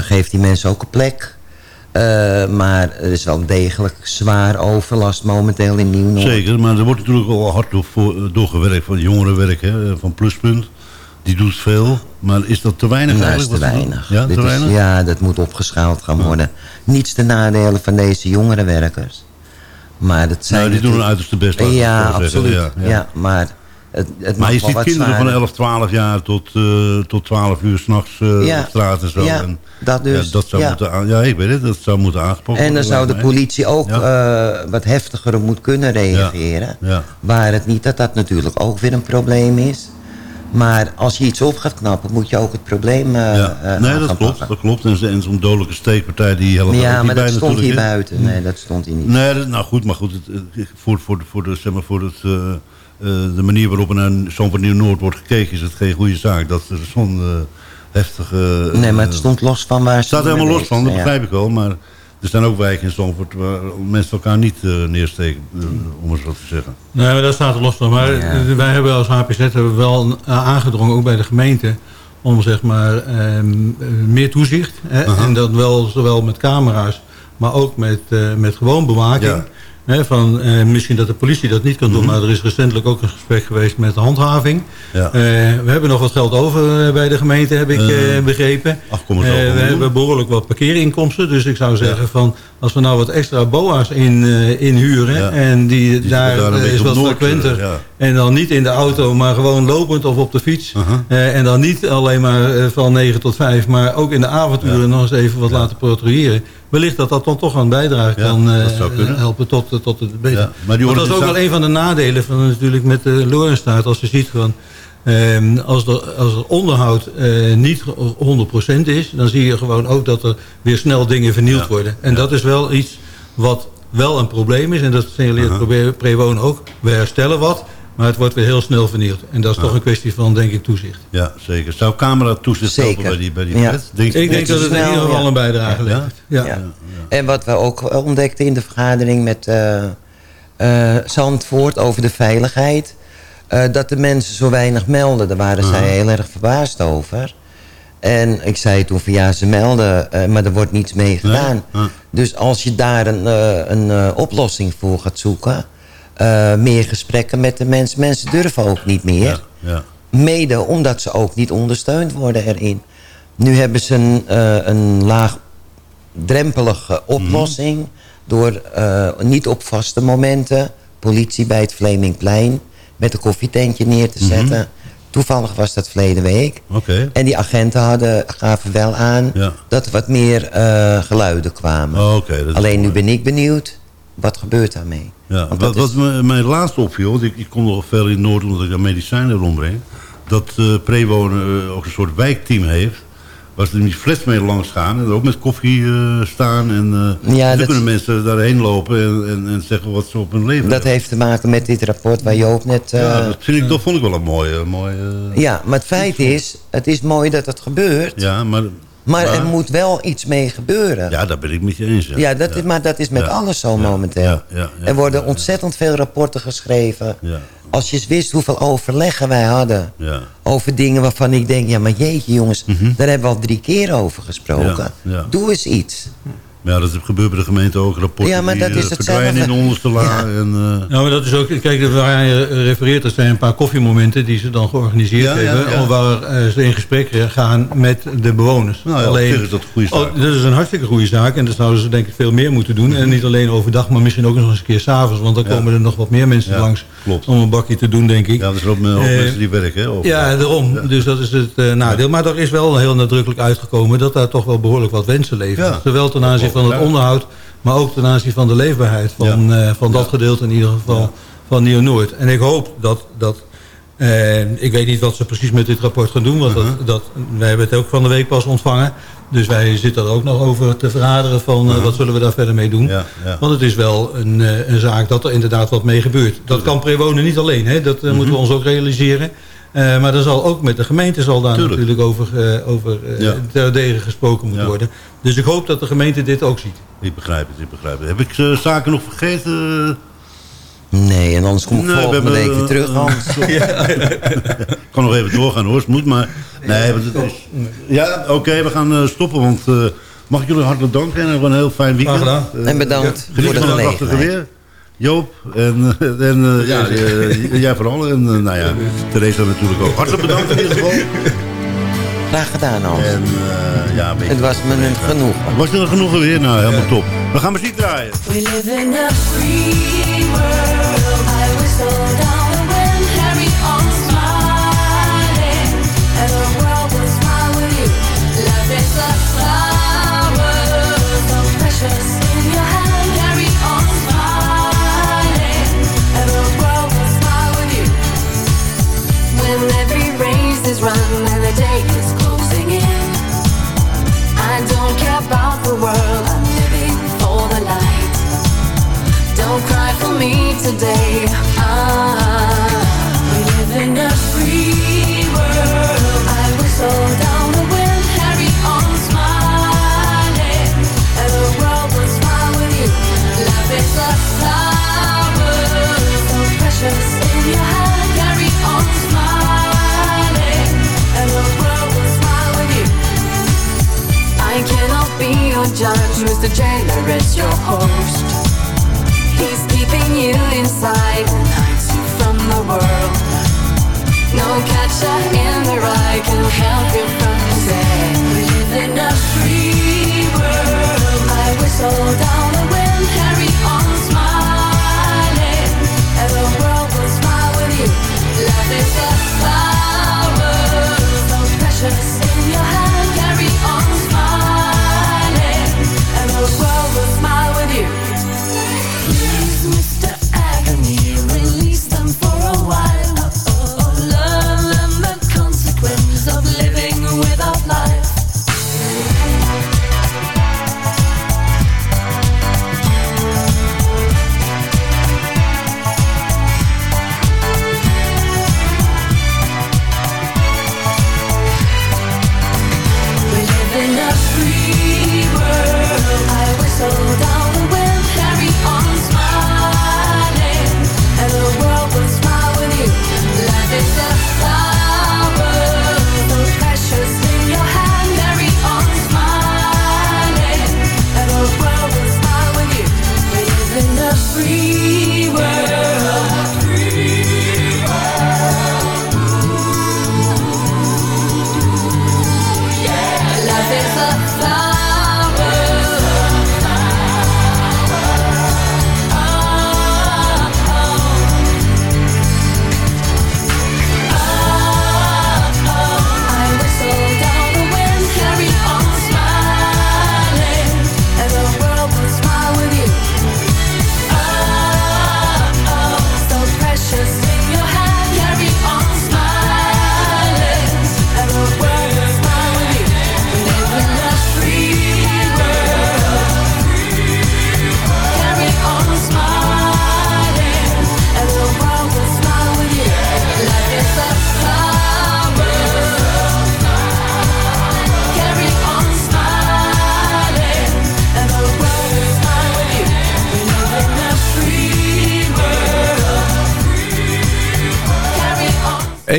Geeft die mensen ook een plek. Eh, maar er is wel degelijk zwaar overlast momenteel in Nieuw-Noord. Zeker, maar er wordt natuurlijk al hard door, voor, doorgewerkt van jongerenwerk, hè, van Pluspunt. Die doet veel, maar is dat te weinig Nou, eigenlijk? weinig. Ja, Dit te is- weinig? ja, dat moet opgeschaald gaan worden. Niets te nadelen van deze jongerenwerkers. Maar dat zijn Nou, die doen hun uiterste best. Ja, absoluut. Ja, Ja, ja. maar het, het Maar je ziet kinderen van zwaarder. 11, 12 jaar tot, eh, tot 12 uur s'nachts uh, Ja. op straat en zo. Ja, en, dat dus. Ja, dat zou Ja. moeten aan, ja, ik weet het, dat zou moeten aangepakt worden. En dan zou de politie ook eh, wat heftiger op moet kunnen reageren. Ja. Waar het niet dat dat natuurlijk ook weer een probleem is. Maar als je iets op gaat knappen, moet je ook het probleem eh Ja. eh, nee, dat klopt, pakken. dat klopt. En, zo- en zo'n dodelijke steekpartij die helpt er ook Ja, maar bij dat stond hier buiten. Nee, dat stond hier niet. Nee, dat- nou goed, maar goed. Het, voor, voor, voor, de, zeg maar, voor het, eh, eh, de manier waarop er naar zo'n van Nieuw-Noord wordt gekeken... is het geen goede zaak. Dat er zo'n eh, heftige... Nee, maar het eh, stond los van waar Het staat helemaal los van, dat Ja. begrijp ik wel. Maar er zijn ook wijken in Zandvoort waar mensen elkaar niet eh, neersteken, eh, om het zo te zeggen. Nee, maar dat staat er los van. Maar Ja. eh, wij hebben als HPZ hebben we wel eh, aangedrongen, ook bij de gemeente... om zeg maar ehm, eh, meer toezicht. Hè. En dat wel zowel met camera's, maar ook met, eh, met gewoon bewaking. Ja. Van, eh, misschien dat de politie dat niet kan doen, Mhm. maar er is recentelijk ook een gesprek geweest met de handhaving. Ja. Eh, we hebben nog wat geld over eh, bij de gemeente, heb ik begrepen. 8,7 we hebben behoorlijk wat parkeerinkomsten. Dus ik zou zeggen van als we nou wat extra boa's in, inhuren. Ja. En die, Die daar, is wat frequenter. ja. En dan niet in de auto, maar gewoon lopend of op de fiets. En dan niet alleen maar van 9 tot 5, maar ook in de avonduren nog eens even wat laten patrouilleren. Wellicht dat dat dan toch aan bijdrage Ja, kan eh, helpen tot, eh, tot het beter. Ja, maar die Want dat is ook wel organisatie- een van de nadelen van natuurlijk met de Lorenstaat. Als je ziet van ehm, als, er, als er onderhoud eh, niet 100% is, dan zie je gewoon ook dat er weer snel dingen vernield Ja. worden. En dat is wel iets wat wel een probleem is. En dat signaleert Aha. Pre- Prewoon ook. We herstellen wat, maar het wordt weer heel snel vernield. En dat is toch een kwestie van, denk ik, toezicht. Ja, zeker. Zou camera toezicht Zeker. helpen bij die, bij die Ja. Denk, Ik denk dat het in ieder geval ja. een bijdrage Ja. levert. Ja. Ja. En wat we ook ontdekten in de vergadering met eh, eh, Zandvoort over de veiligheid... eh, dat de mensen zo weinig melden. Daar waren zij heel erg verbaasd over. En ik zei toen van ja, ze melden, eh, maar er wordt niets mee gedaan. Ja. Dus als je daar een, eh, een eh, oplossing voor gaat zoeken... eh, meer gesprekken met de mensen. Mensen durven ook niet meer. Ja, ja. Mede omdat ze ook niet ondersteund worden erin. Nu hebben ze een, eh, een laagdrempelige oplossing... door eh, niet op vaste momenten... politie bij het Vlemingplein... met een koffietentje neer te zetten. Toevallig was dat verleden week. En die agenten hadden, gaven wel aan... Ja. dat er wat meer geluiden kwamen. Oh, Alleen nu ben ik benieuwd... wat gebeurt daarmee? Ja, Want wat, is- wat me, mij laatst opviel, want ik, ik kom nog veel in het noorden omdat ik daar medicijnen rondbreng. Dat eh Prewoon eh, ook een soort wijkteam heeft. Waar ze die flats mee langs gaan en er ook met koffie eh, staan. En Ja, dan dat- kunnen mensen daarheen lopen en, en, en zeggen wat ze op hun leven Dat hebben. heeft te maken met dit rapport waar Joop net... eh, ja, dat, vind ik, dat vond ik wel een mooie... mooie Ja, maar het feit is, het is mooi dat het gebeurt. ja, maar, Maar Ja. er moet wel iets mee gebeuren. Ja, daar ben ik met je eens. Ja, dat Is, maar dat is met alles zo momenteel. Ja, ja, ja, er worden ontzettend veel rapporten geschreven. Ja, Als je eens wist hoeveel overleggen wij hadden... ja. over dingen waarvan ik denk... ja, maar jeetje jongens, daar hebben we al drie keer over gesproken. Doe eens iets. Maar ja, dat gebeurt bij de gemeente ook. Rapporten Ja, maar dat die, is eh, hetzelfde. in de onderste laag. En, eh, Ja, maar dat is ook, kijk, waar je refereert, dat zijn een paar koffiemomenten die ze dan georganiseerd Ja, hebben. ja. Waar eh, ze in gesprek gaan met de bewoners. Nou zich is dat een goede zaak. Oh, dat is een hartstikke goede zaak en dat zouden ze denk ik veel meer moeten doen. En niet alleen overdag, maar misschien ook nog eens een keer s'avonds. Want dan Ja. komen er nog wat meer mensen Ja, langs klopt. om een bakje te doen, denk ik. ja, er zijn ook Eh, mensen die werken. Hè, of- Ja, daarom. Dus dat is het eh, nadeel. Maar er is wel heel nadrukkelijk uitgekomen dat daar toch wel behoorlijk wat wensen leven. Ja. Zowel ten aanzien van het onderhoud, maar ook ten aanzien van de leefbaarheid van, eh, van dat gedeelte in ieder geval van Nieuw-Noord. En ik hoop dat... dat eh, ik weet niet wat ze precies met dit rapport gaan doen, want Uh-huh. dat, dat, wij hebben het ook van de week pas ontvangen. Dus wij zitten er ook nog over te vergaderen van eh, wat zullen we daar verder mee doen. Uh-huh. Ja, ja. Want het is wel een, een zaak dat er inderdaad wat mee gebeurt. Dat kan Prewonen niet alleen, hè? dat moeten we ons ook realiseren. Eh, maar er zal ook met de gemeente zal daar Tuurlijk. natuurlijk over, eh over eh, Ja. gesproken moeten Ja. worden. Dus ik hoop dat de gemeente dit ook ziet. Ik begrijp het, ik begrijp het. Heb ik zaken nog vergeten? Nee, en anders kom ik Nee, we volgende hebben, week weer terug, Hans. Ik kan nog even doorgaan hoor, het moet. Maar nee, want het is... Ja, oké, we gaan stoppen. Want eh, mag ik jullie hartelijk danken en hebben een heel fijn weekend. Graag gedaan. En bedankt voor de gelegenheid. Joop en, eh, en eh, ja, eh, jij vooral. En nou ja, Theresa natuurlijk ook. Hartelijk bedankt in ieder geval. Graag gedaan, Hans. En ja, beetje- Het was me een genoegen. Was er genoegen weer? Nou, helemaal top. We gaan muziek draaien. We live in a free world.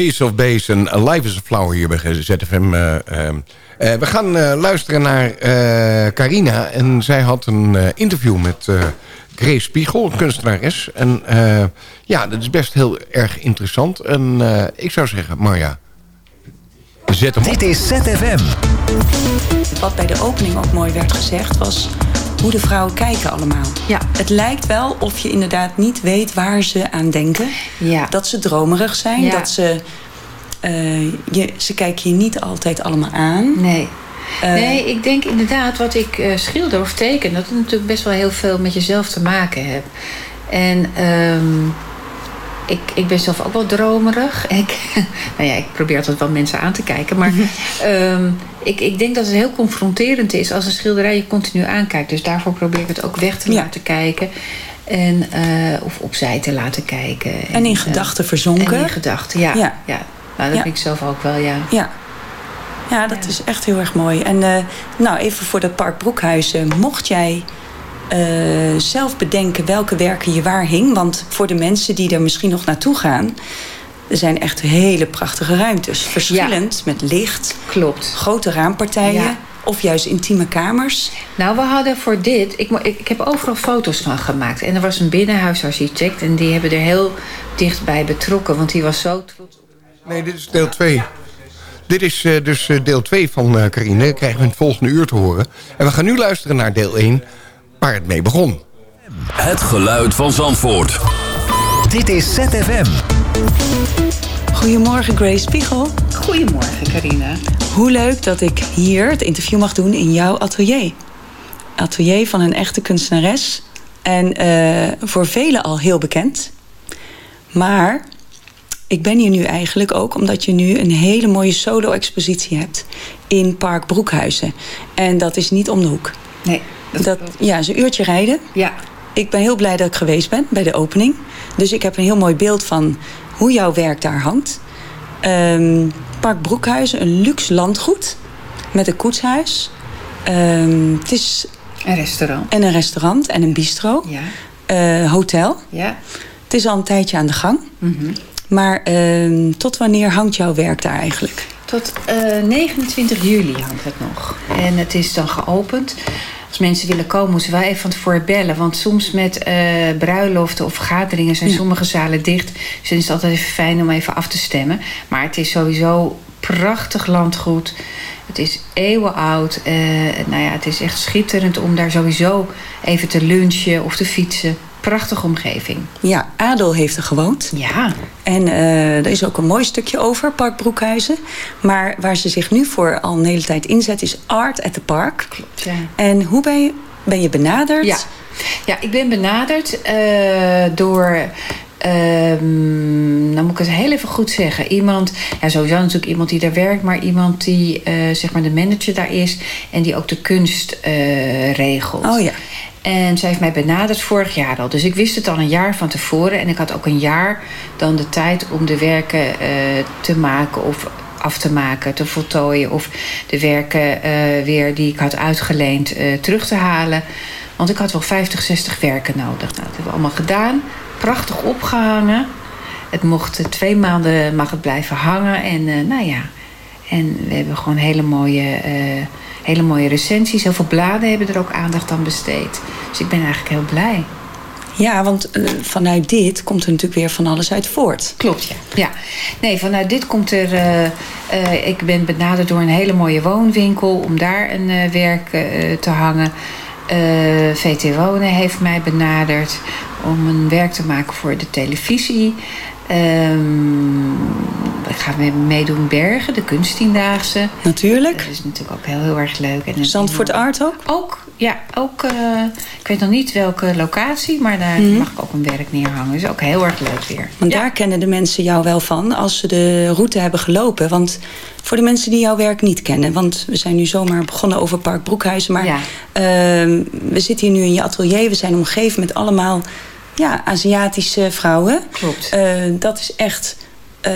Ace of Base en Life is a Flower hier bij ZFM. eh, ehm. Eh, we gaan eh, luisteren naar eh, Carina. En zij had een eh, interview met eh, Grace Spiegel, een kunstenares. En eh, ja, dat is best heel erg interessant. En eh, ik zou zeggen, Marja, zet hem op. Dit is ZFM. Wat bij de opening ook mooi werd gezegd was hoe de vrouwen kijken allemaal. Ja. Het lijkt wel of je inderdaad niet weet waar ze aan denken. Ja. Dat ze dromerig zijn. Ja. Dat ze, eh, je, ze kijken je niet altijd allemaal aan. Nee. Eh, nee, ik denk inderdaad wat ik eh, schilder of teken... dat het natuurlijk best wel heel veel met jezelf te maken heeft. En ehm, ik, ik ben zelf ook wel dromerig. Ik, nou ja, ik probeer altijd wel mensen aan te kijken. Maar ehm, ik, ik denk dat het heel confronterend is... als een schilderij je continu aankijkt. Dus daarvoor probeer ik het ook weg te laten kijken... En, eh, of opzij te laten kijken. En in eh, gedachten verzonken. En in gedachten, ja. Ja. ja. Nou, dat Ja. vind ik zelf ook wel, ja. Ja. Ja, dat is echt heel erg mooi. En eh, nou, even voor dat Park Broekhuizen. Mocht jij zelf bedenken welke werken je waar hing... want voor de mensen die er misschien nog naartoe gaan... er zijn echt hele prachtige ruimtes. Verschillend met licht. Klopt. Grote raampartijen. Ja. Of juist intieme kamers. Nou, we hadden voor dit... Ik, mo- ik, heb overal foto's van gemaakt. En er was een binnenhuisarchitect... en die hebben er heel dichtbij betrokken. Want die was zo trots op Nee, dit is deel 2. Dit is eh, dus eh, deel 2 van eh Carine. Dat krijgen we in het volgende uur te horen. En we gaan nu luisteren naar deel 1, waar het mee begon. Het geluid van Zandvoort. Dit is ZFM. Goedemorgen Grace Spiegel. Goedemorgen Carina. Hoe leuk dat ik hier het interview mag doen in jouw atelier. Atelier van een echte kunstenares. En eh, voor velen al heel bekend. Maar ik ben hier nu eigenlijk ook omdat je nu een hele mooie solo-expositie hebt in Park Broekhuizen. En dat is niet om de hoek. Nee. Dat, ja, is een uurtje rijden. Ja. Ik ben heel blij dat ik geweest ben bij de opening. Dus ik heb een heel mooi beeld van hoe jouw werk daar hangt. Ehm, Park Broekhuizen, een luxe landgoed met een koetshuis. Ehm, het is Een restaurant. en een restaurant en een bistro. Ja. Eh, hotel. Ja. Het is al een tijdje aan de gang. Mhm. Maar ehm, tot wanneer hangt jouw werk daar eigenlijk? Tot eh, 29 juli hangt het nog. En het is dan geopend. Als mensen willen komen, moeten wij even van tevoren bellen. Want soms met eh, bruiloften of vergaderingen zijn Ja. sommige zalen dicht. Dus dan is het altijd even fijn om even af te stemmen. Maar het is sowieso prachtig landgoed. Het is eeuwenoud. Eh nou ja, het is echt schitterend om daar sowieso even te lunchen of te fietsen. Prachtige omgeving. Ja, Adel heeft er gewoond. Ja. En eh, er is ook een mooi stukje over, Park Broekhuizen. Maar waar ze zich nu voor al een hele tijd inzet is Art at the Park. Klopt, ja. En hoe ben je, ben je benaderd? Ja, ja ik ben benaderd eh, door. ehm nou moet ik het heel even goed zeggen. Iemand, ja, sowieso natuurlijk iemand die daar werkt, maar iemand die eh, zeg maar de manager daar is en die ook de kunst regelt. Oh ja. En zij heeft mij benaderd vorig jaar al. Dus ik wist het al een jaar van tevoren. En ik had ook een jaar dan de tijd om de werken eh, te maken of af te maken, te voltooien. Of de werken eh, weer die ik had uitgeleend eh, terug te halen. Want ik had wel 50, 60 werken nodig. Nou, dat hebben we allemaal gedaan. Prachtig opgehangen. Het mocht twee maanden mag het blijven hangen. En nou ja, en we hebben gewoon hele mooie, hele mooie recensies. Heel veel bladen hebben er ook aandacht aan besteed. Dus ik ben eigenlijk heel blij. Ja, want eh, vanuit dit komt er natuurlijk weer van alles uit voort. Klopt, ja. ja. Nee, vanuit dit komt er... eh, eh, ik ben benaderd door een hele mooie woonwinkel... om daar een werk te hangen. VT Wonen heeft mij benaderd... om een werk te maken voor de televisie. Ehm we gaan meedoen Bergen, de kunsttiendaagse. Natuurlijk. Dat is natuurlijk ook heel, heel erg leuk. En Zandvoort Art ook? Ook, ja. Ook, eh, ik weet nog niet welke locatie, maar daar Mhm. mag ik ook een werk neerhangen. Dus ook heel erg leuk weer. Want daar kennen de mensen jou wel van als ze de route hebben gelopen. Want voor de mensen die jouw werk niet kennen. Want we zijn nu zomaar begonnen over Park Broekhuizen. Maar Ja. ehm, we zitten hier nu in je atelier. We zijn omgeven met allemaal ja, Aziatische vrouwen. Klopt. Eh, dat is echt eh,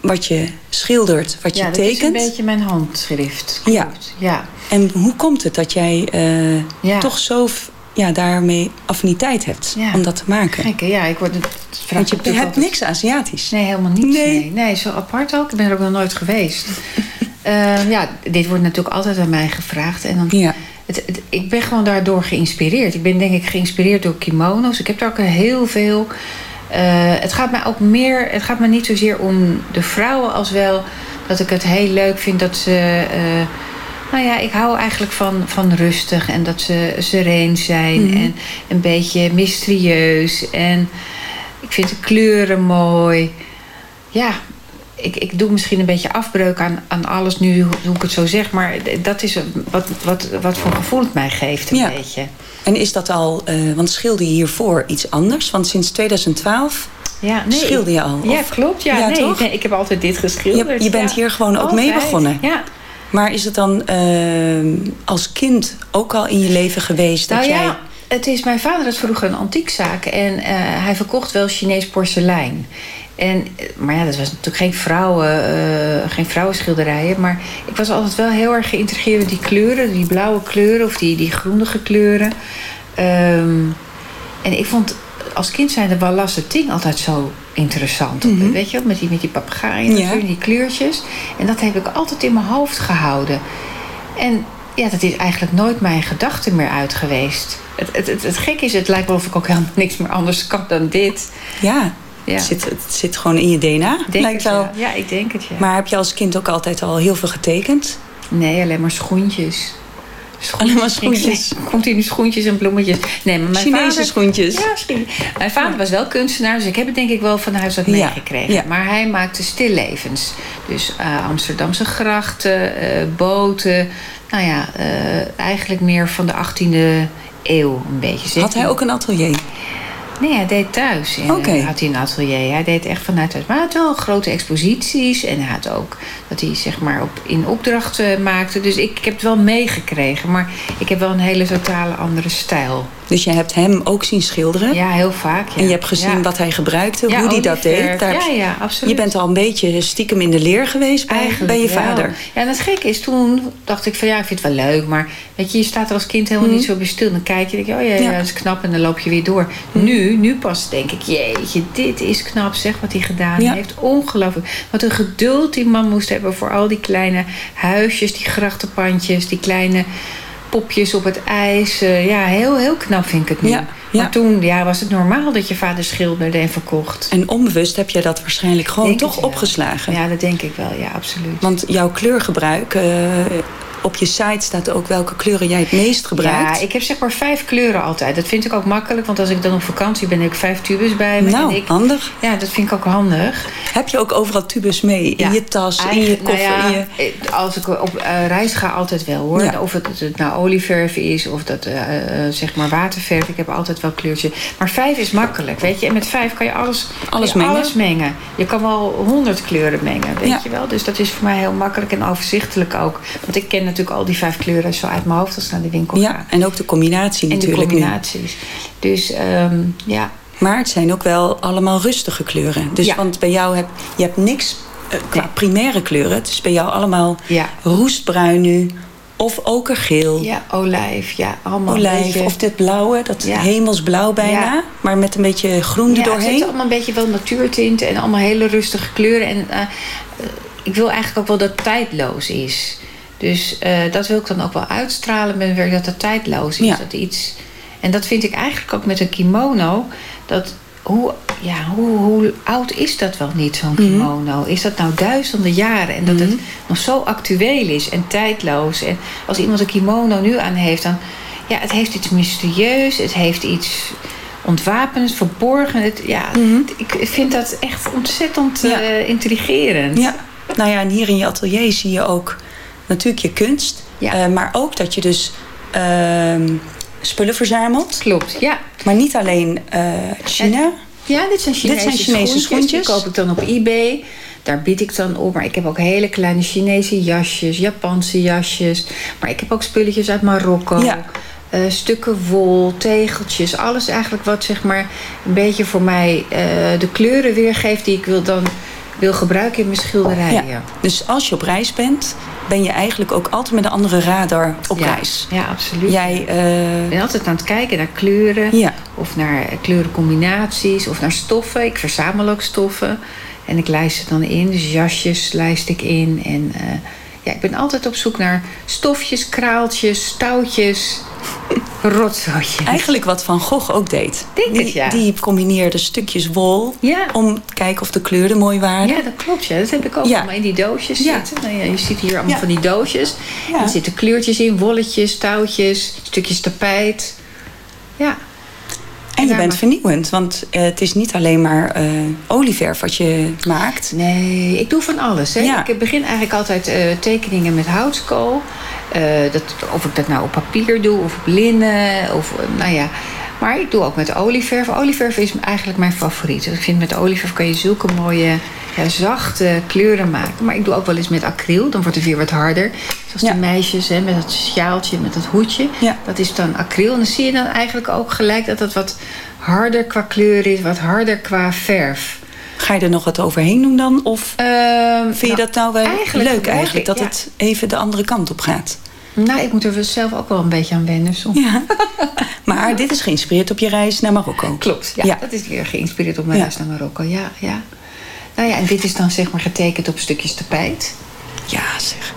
wat je schildert, wat ja, je dat is een tekent. beetje mijn handschrift. Ja. Klopt, ja. En hoe komt het dat jij eh, Ja. toch zo ja, daarmee affiniteit hebt om dat te maken. Gek, hè? ja, ik word Want je hebt altijd- niks Aziatisch. Nee, helemaal niets. Nee. nee, zo apart ook. Ik ben er ook nog nooit geweest. Eh, ja, dit wordt natuurlijk altijd aan mij gevraagd. En dan, Ja. Het, het- ik ben gewoon daardoor geïnspireerd. Ik ben denk ik geïnspireerd door kimono's. Ik heb daar ook heel veel... eh, het gaat mij ook meer... Het gaat me niet zozeer om de vrouwen als wel... dat ik het heel leuk vind dat ze... eh, nou ja, ik hou eigenlijk van, van rustig en dat ze sereen zijn Mhm. en een beetje mysterieus. En ik vind de kleuren mooi. Ja, ik, ik doe misschien een beetje afbreuk aan, aan alles nu, hoe ik het zo zeg. Maar dat is wat, wat, wat voor gevoel het mij geeft, een Ja. beetje. En is dat al, eh, want schilder je hiervoor iets anders? Want sinds 2012 Ja, nee, schilder je al? Ja, of- klopt. Ja, Ja, nee, ik heb altijd dit geschilderd. je bent ja. hier gewoon ook mee begonnen. Ja. Maar is het dan eh, als kind ook al in je leven geweest dat Nou jij... ja, het is, mijn vader had vroeger een antiekzaak en eh, hij verkocht wel Chinees porselein. En, maar ja, dat was natuurlijk geen, vrouwen, eh, geen vrouwenschilderijen. Maar ik was altijd wel heel erg geïntrigeerd met die kleuren. Die blauwe kleuren of die, die groenige kleuren. Ehm, en ik vond als kind zijn de Wallace Ting altijd zo interessant. Mhm. Weet je met die, met die papegaaien Ja. en die kleurtjes. En dat heb ik altijd in mijn hoofd gehouden. En ja, dat is eigenlijk nooit mijn gedachte meer uit geweest. Het, het, het, het gekke is, het lijkt wel of ik ook helemaal niks meer anders kan dan dit. Ja, Ja. Het, zit, het zit gewoon in je DNA, Denk lijkt het, wel. ja. Ik denk het, ja. Maar heb je als kind ook altijd al heel veel getekend? Nee, alleen maar schoentjes. Alleen maar schoentjes. Continu schoentjes en bloemetjes. Nee, maar mijn Chinese vader, schoentjes. Ja, schoen- Mijn vader was wel kunstenaar, dus ik heb het denk ik wel van huis uit meegekregen. ja. Maar hij maakte stillevens. Dus eh, Amsterdamse grachten, eh, boten. Nou ja, eh, eigenlijk meer van de 18e eeuw een beetje. Had hij ook een atelier? Nee, hij deed thuis. En, eh, had hij een atelier. Hij deed echt vanuit thuis. Maar hij had wel grote exposities. En hij had ook dat hij zeg maar op, in opdracht eh, maakte. Dus ik, ik heb het wel meegekregen. Maar ik heb wel een hele totale andere stijl. Dus je hebt hem ook zien schilderen? Ja, heel vaak. Ja. En je hebt gezien Ja. wat hij gebruikte, Ja, hoe hij dat olieverf. deed. Daar Ja, ja, absoluut. Je bent al een beetje stiekem in de leer geweest bij, Eigenlijk bij je vader. Ja, en het gekke is, toen dacht ik van ja, ik vind het wel leuk. Maar weet je, je staat er als kind helemaal niet zo bij stil. Dan kijk je en denk je, oh ja, Mhm. Dat is knap. En dan loop je weer door. Nu, nu pas denk ik, jeetje, dit is knap zeg wat hij gedaan heeft. Ongelooflijk. Wat een geduld die man moest hebben voor al die kleine huisjes, die grachtenpandjes, die kleine popjes op het ijs. Eh, ja, heel, heel knap vind ik het nu. Ja, ja. Maar toen ja, was het normaal dat je vader schilderde en verkocht. En onbewust heb je dat waarschijnlijk gewoon Denk toch opgeslagen. Ja, dat denk ik wel. Ja, absoluut. Want jouw kleurgebruik, eh, op je site staat ook welke kleuren jij het meest gebruikt. Ja, ik heb zeg maar vijf kleuren altijd. Dat vind ik ook makkelijk, want als ik dan op vakantie ben, heb ik vijf tubes bij me. Nou, en ik, handig. Ja, dat vind ik ook handig. Heb je ook overal tubes mee? In je tas, in je Eigenlijk, koffer? nou ja, in je... eh, Als ik op eh, reis ga, altijd wel hoor. Ja. Of het, het nou olieverf is, of dat eh, zeg maar waterverf. Ik heb altijd wel kleurtje. Maar vijf is makkelijk, weet je. En met vijf kan je alles, Alles je mengen. alles mengen. Je kan wel honderd kleuren mengen, weet je wel. Dus dat is voor mij heel makkelijk en overzichtelijk ook. Want ik ken natuurlijk al die vijf kleuren zo uit mijn hoofd als ik naar de winkel ga. Ja, en ook de combinatie En de natuurlijk nu. combinaties. Dus ehm, ja, Maar het zijn ook wel allemaal rustige kleuren. Dus Ja. want bij jou heb je hebt niks eh, qua primaire kleuren. Het is bij jou allemaal Ja. roestbruin nu. Of okergeel. ja, olijf. Ja, allemaal Olijf. beetje- Of dit blauwe, dat Ja. hemelsblauw bijna. Ja. Maar met een beetje groen Ja, het erdoorheen. zit allemaal een beetje wel natuurtinten en allemaal hele rustige kleuren. En eh, eh, ik wil eigenlijk ook wel dat het tijdloos is. Dus eh, dat wil ik dan ook wel uitstralen met werk, dat het tijdloos is. Ja. Dat iets, en dat vind ik eigenlijk ook met een kimono. Dat hoe, ja, hoe, hoe oud is dat wel niet, zo'n Mhm. kimono? Is dat nou duizenden jaren? En dat het nog zo actueel is en tijdloos. En als iemand een kimono nu aan heeft, dan... Ja, het heeft iets mysterieus. Het heeft iets ontwapenend, verborgen. Het, ja, Ik vind dat echt ontzettend Mhm. Ja. eh, intrigerend. Ja, nou ja, en hier in je atelier zie je ook natuurlijk je kunst. eh, maar ook dat je dus ehm, spullen verzamelt. Klopt, ja. Maar niet alleen eh, China. Ja, dit zijn Chinese, Dit zijn Chinese schoentjes. Die koop ik dan op eBay. Daar bied ik dan op. Maar ik heb ook hele kleine Chinese jasjes, Japanse jasjes. Maar ik heb ook spulletjes uit Marokko. Ja. Eh, stukken wol, tegeltjes. Alles eigenlijk wat zeg maar een beetje voor mij de kleuren weergeeft die ik wil dan wil gebruiken in mijn schilderijen. Ja. Dus als je op reis bent, ben je eigenlijk ook altijd met een andere radar op Ja, reis. Ja, absoluut. Jij, eh, Ik ben altijd aan het kijken naar kleuren. Ja. Of naar kleurencombinaties. Of naar stoffen. Ik verzamel ook stoffen. En ik lijst ze dan in. Dus jasjes lijst ik in. En eh, ja, ik ben altijd op zoek naar stofjes, kraaltjes, touwtjes. Rotzootjes. Eigenlijk wat Van Gogh ook deed. Denk die, het, ja. die combineerde stukjes wol om te kijken of de kleuren mooi waren. Ja, dat klopt. Ja. Dat heb ik ook Ja. allemaal in die doosjes Ja. zitten. Nou ja, je ziet hier allemaal van die doosjes. Er zitten kleurtjes in, wolletjes, touwtjes, stukjes tapijt. Ja. En je bent vernieuwend, want eh, het is niet alleen maar eh, olieverf wat je maakt. Nee, ik doe van alles. Hè. Ik begin eigenlijk altijd eh, tekeningen met houtskool. Eh, dat, of ik dat nou op papier doe of op linnen. Of, nou ja. Maar ik doe ook met olieverf. Olieverf is eigenlijk mijn favoriet. Dus ik vind met olieverf kan je zulke mooie, ja, zachte kleuren maken. Maar ik doe ook wel eens met acryl. Dan wordt het weer wat harder. Zoals die meisjes hè, met dat sjaaltje, met dat hoedje. Dat is dan acryl. En dan zie je dan eigenlijk ook gelijk dat het wat harder qua kleur is. Wat harder qua verf. Ga je er nog wat overheen doen dan? Of vind je nou, dat nou wel eigenlijk leuk eigenlijk? Dat ja. het even de andere kant op gaat. Nou, ik moet er wel zelf ook wel een beetje aan wennen soms. Ja. Maar dit is geïnspireerd op je reis naar Marokko. Klopt, ja, Dat is weer geïnspireerd op mijn Ja. reis naar Marokko. Ja, ja. Nou ja, en dit is dan zeg maar getekend op stukjes tapijt. Ja, zeg.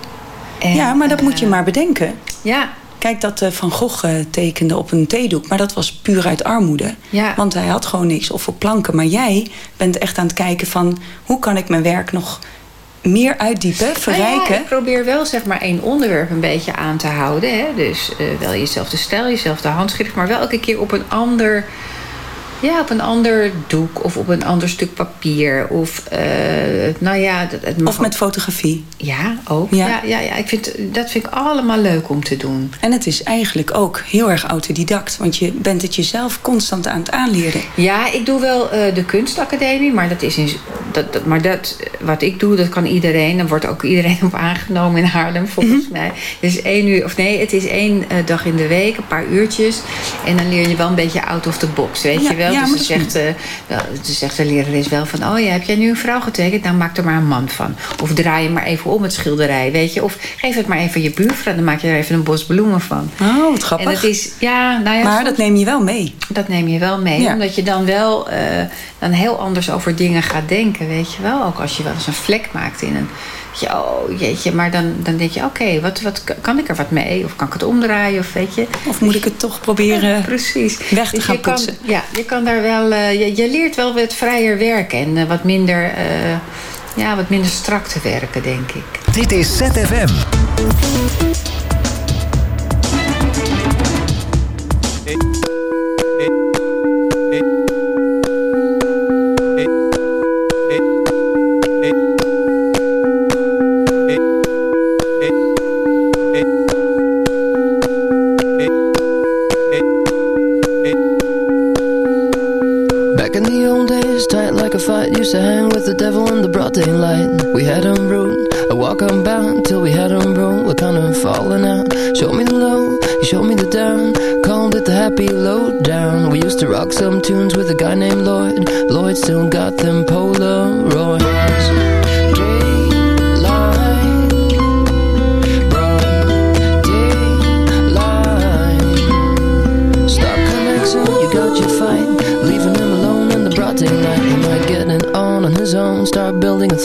En, ja, maar dat eh, moet je maar bedenken. Ja. Kijk, dat eh, Van Gogh eh, tekende op een theedoek, maar dat was puur uit armoede. Ja. Want hij had gewoon niks, of op planken. Maar jij bent echt aan het kijken van... hoe kan ik mijn werk nog meer uitdiepen, Nou verrijken? ja, ik probeer wel zeg maar één onderwerp een beetje aan te houden. Hè? Dus eh, wel jezelfde stijl, jezelfde handschrift, maar wel elke keer op een ander. Ja, op een ander doek of op een ander stuk papier. Of, eh, nou ja, het Of met fotografie. Ja, ook. Ja. Ja, ja, ja, Ik vind, dat vind ik allemaal leuk om te doen. En het is eigenlijk ook heel erg autodidact. Want je bent het jezelf constant aan het aanleren. Ja, ik doe wel eh, de kunstacademie, maar dat is in, dat, dat, maar dat, wat ik doe, dat kan iedereen. Daar wordt ook iedereen op aangenomen in Haarlem, volgens mij. Het is één uur, of nee, het is één eh, dag in de week, een paar uurtjes. En dan leer je wel een beetje out of the box, weet Ja, je wel. ja, dus dat zegt, eh, wel, ze zegt de lerares wel van, oh ja, heb jij nu een vrouw getekend? Nou, maak er maar een man van. Of draai je maar even om het schilderij, weet je. Of geef het maar even aan je buurvrouw, dan maak je er even een bos bloemen van. Oh, wat grappig. En het is, ja, nou ja, maar soms- dat neem je wel mee. dat neem je wel mee, Ja. omdat je dan wel eh, dan heel anders over dingen gaat denken, weet je wel. Ook als je wel eens een vlek maakt in een... je, oh jeetje, maar dan, dan denk je, oké, wat, wat kan ik er wat mee? Of kan ik het omdraaien? Of weet je... Of moet ik het toch proberen Ja, precies. weg te Dus gaan je kan, ja, je kan daar wel... eh, je, je leert wel wat vrijer werken en eh, wat minder... eh, ja, wat minder strak te werken, denk ik. Dit is ZFM. Showed me the low, he showed me the down. Called it the happy low down. We used to rock some tunes with a guy named Lloyd. Lloyd still got them Polaroids.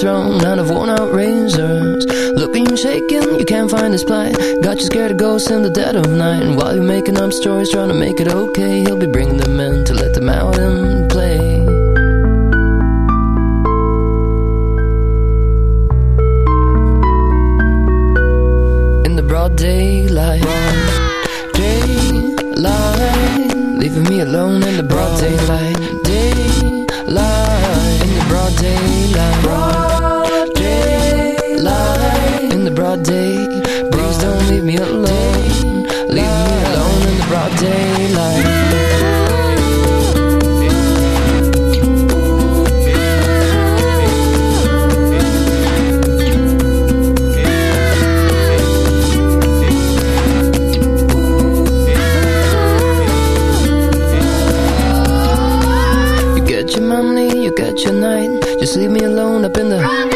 Throne out of worn out razors. Looking shaken, you can't find his plight. Got you scared of ghosts in the dead of night. And while you're making up stories, trying to make it okay, he'll be bringing them in to let them out and play. In the broad daylight. Daylight. Leaving me alone in the broad daylight. Daylight. In the broad daylight. Broad broad day. Please don't leave me alone. Leave me alone in the broad daylight. your money, you get your night. Just leave me alone up in the.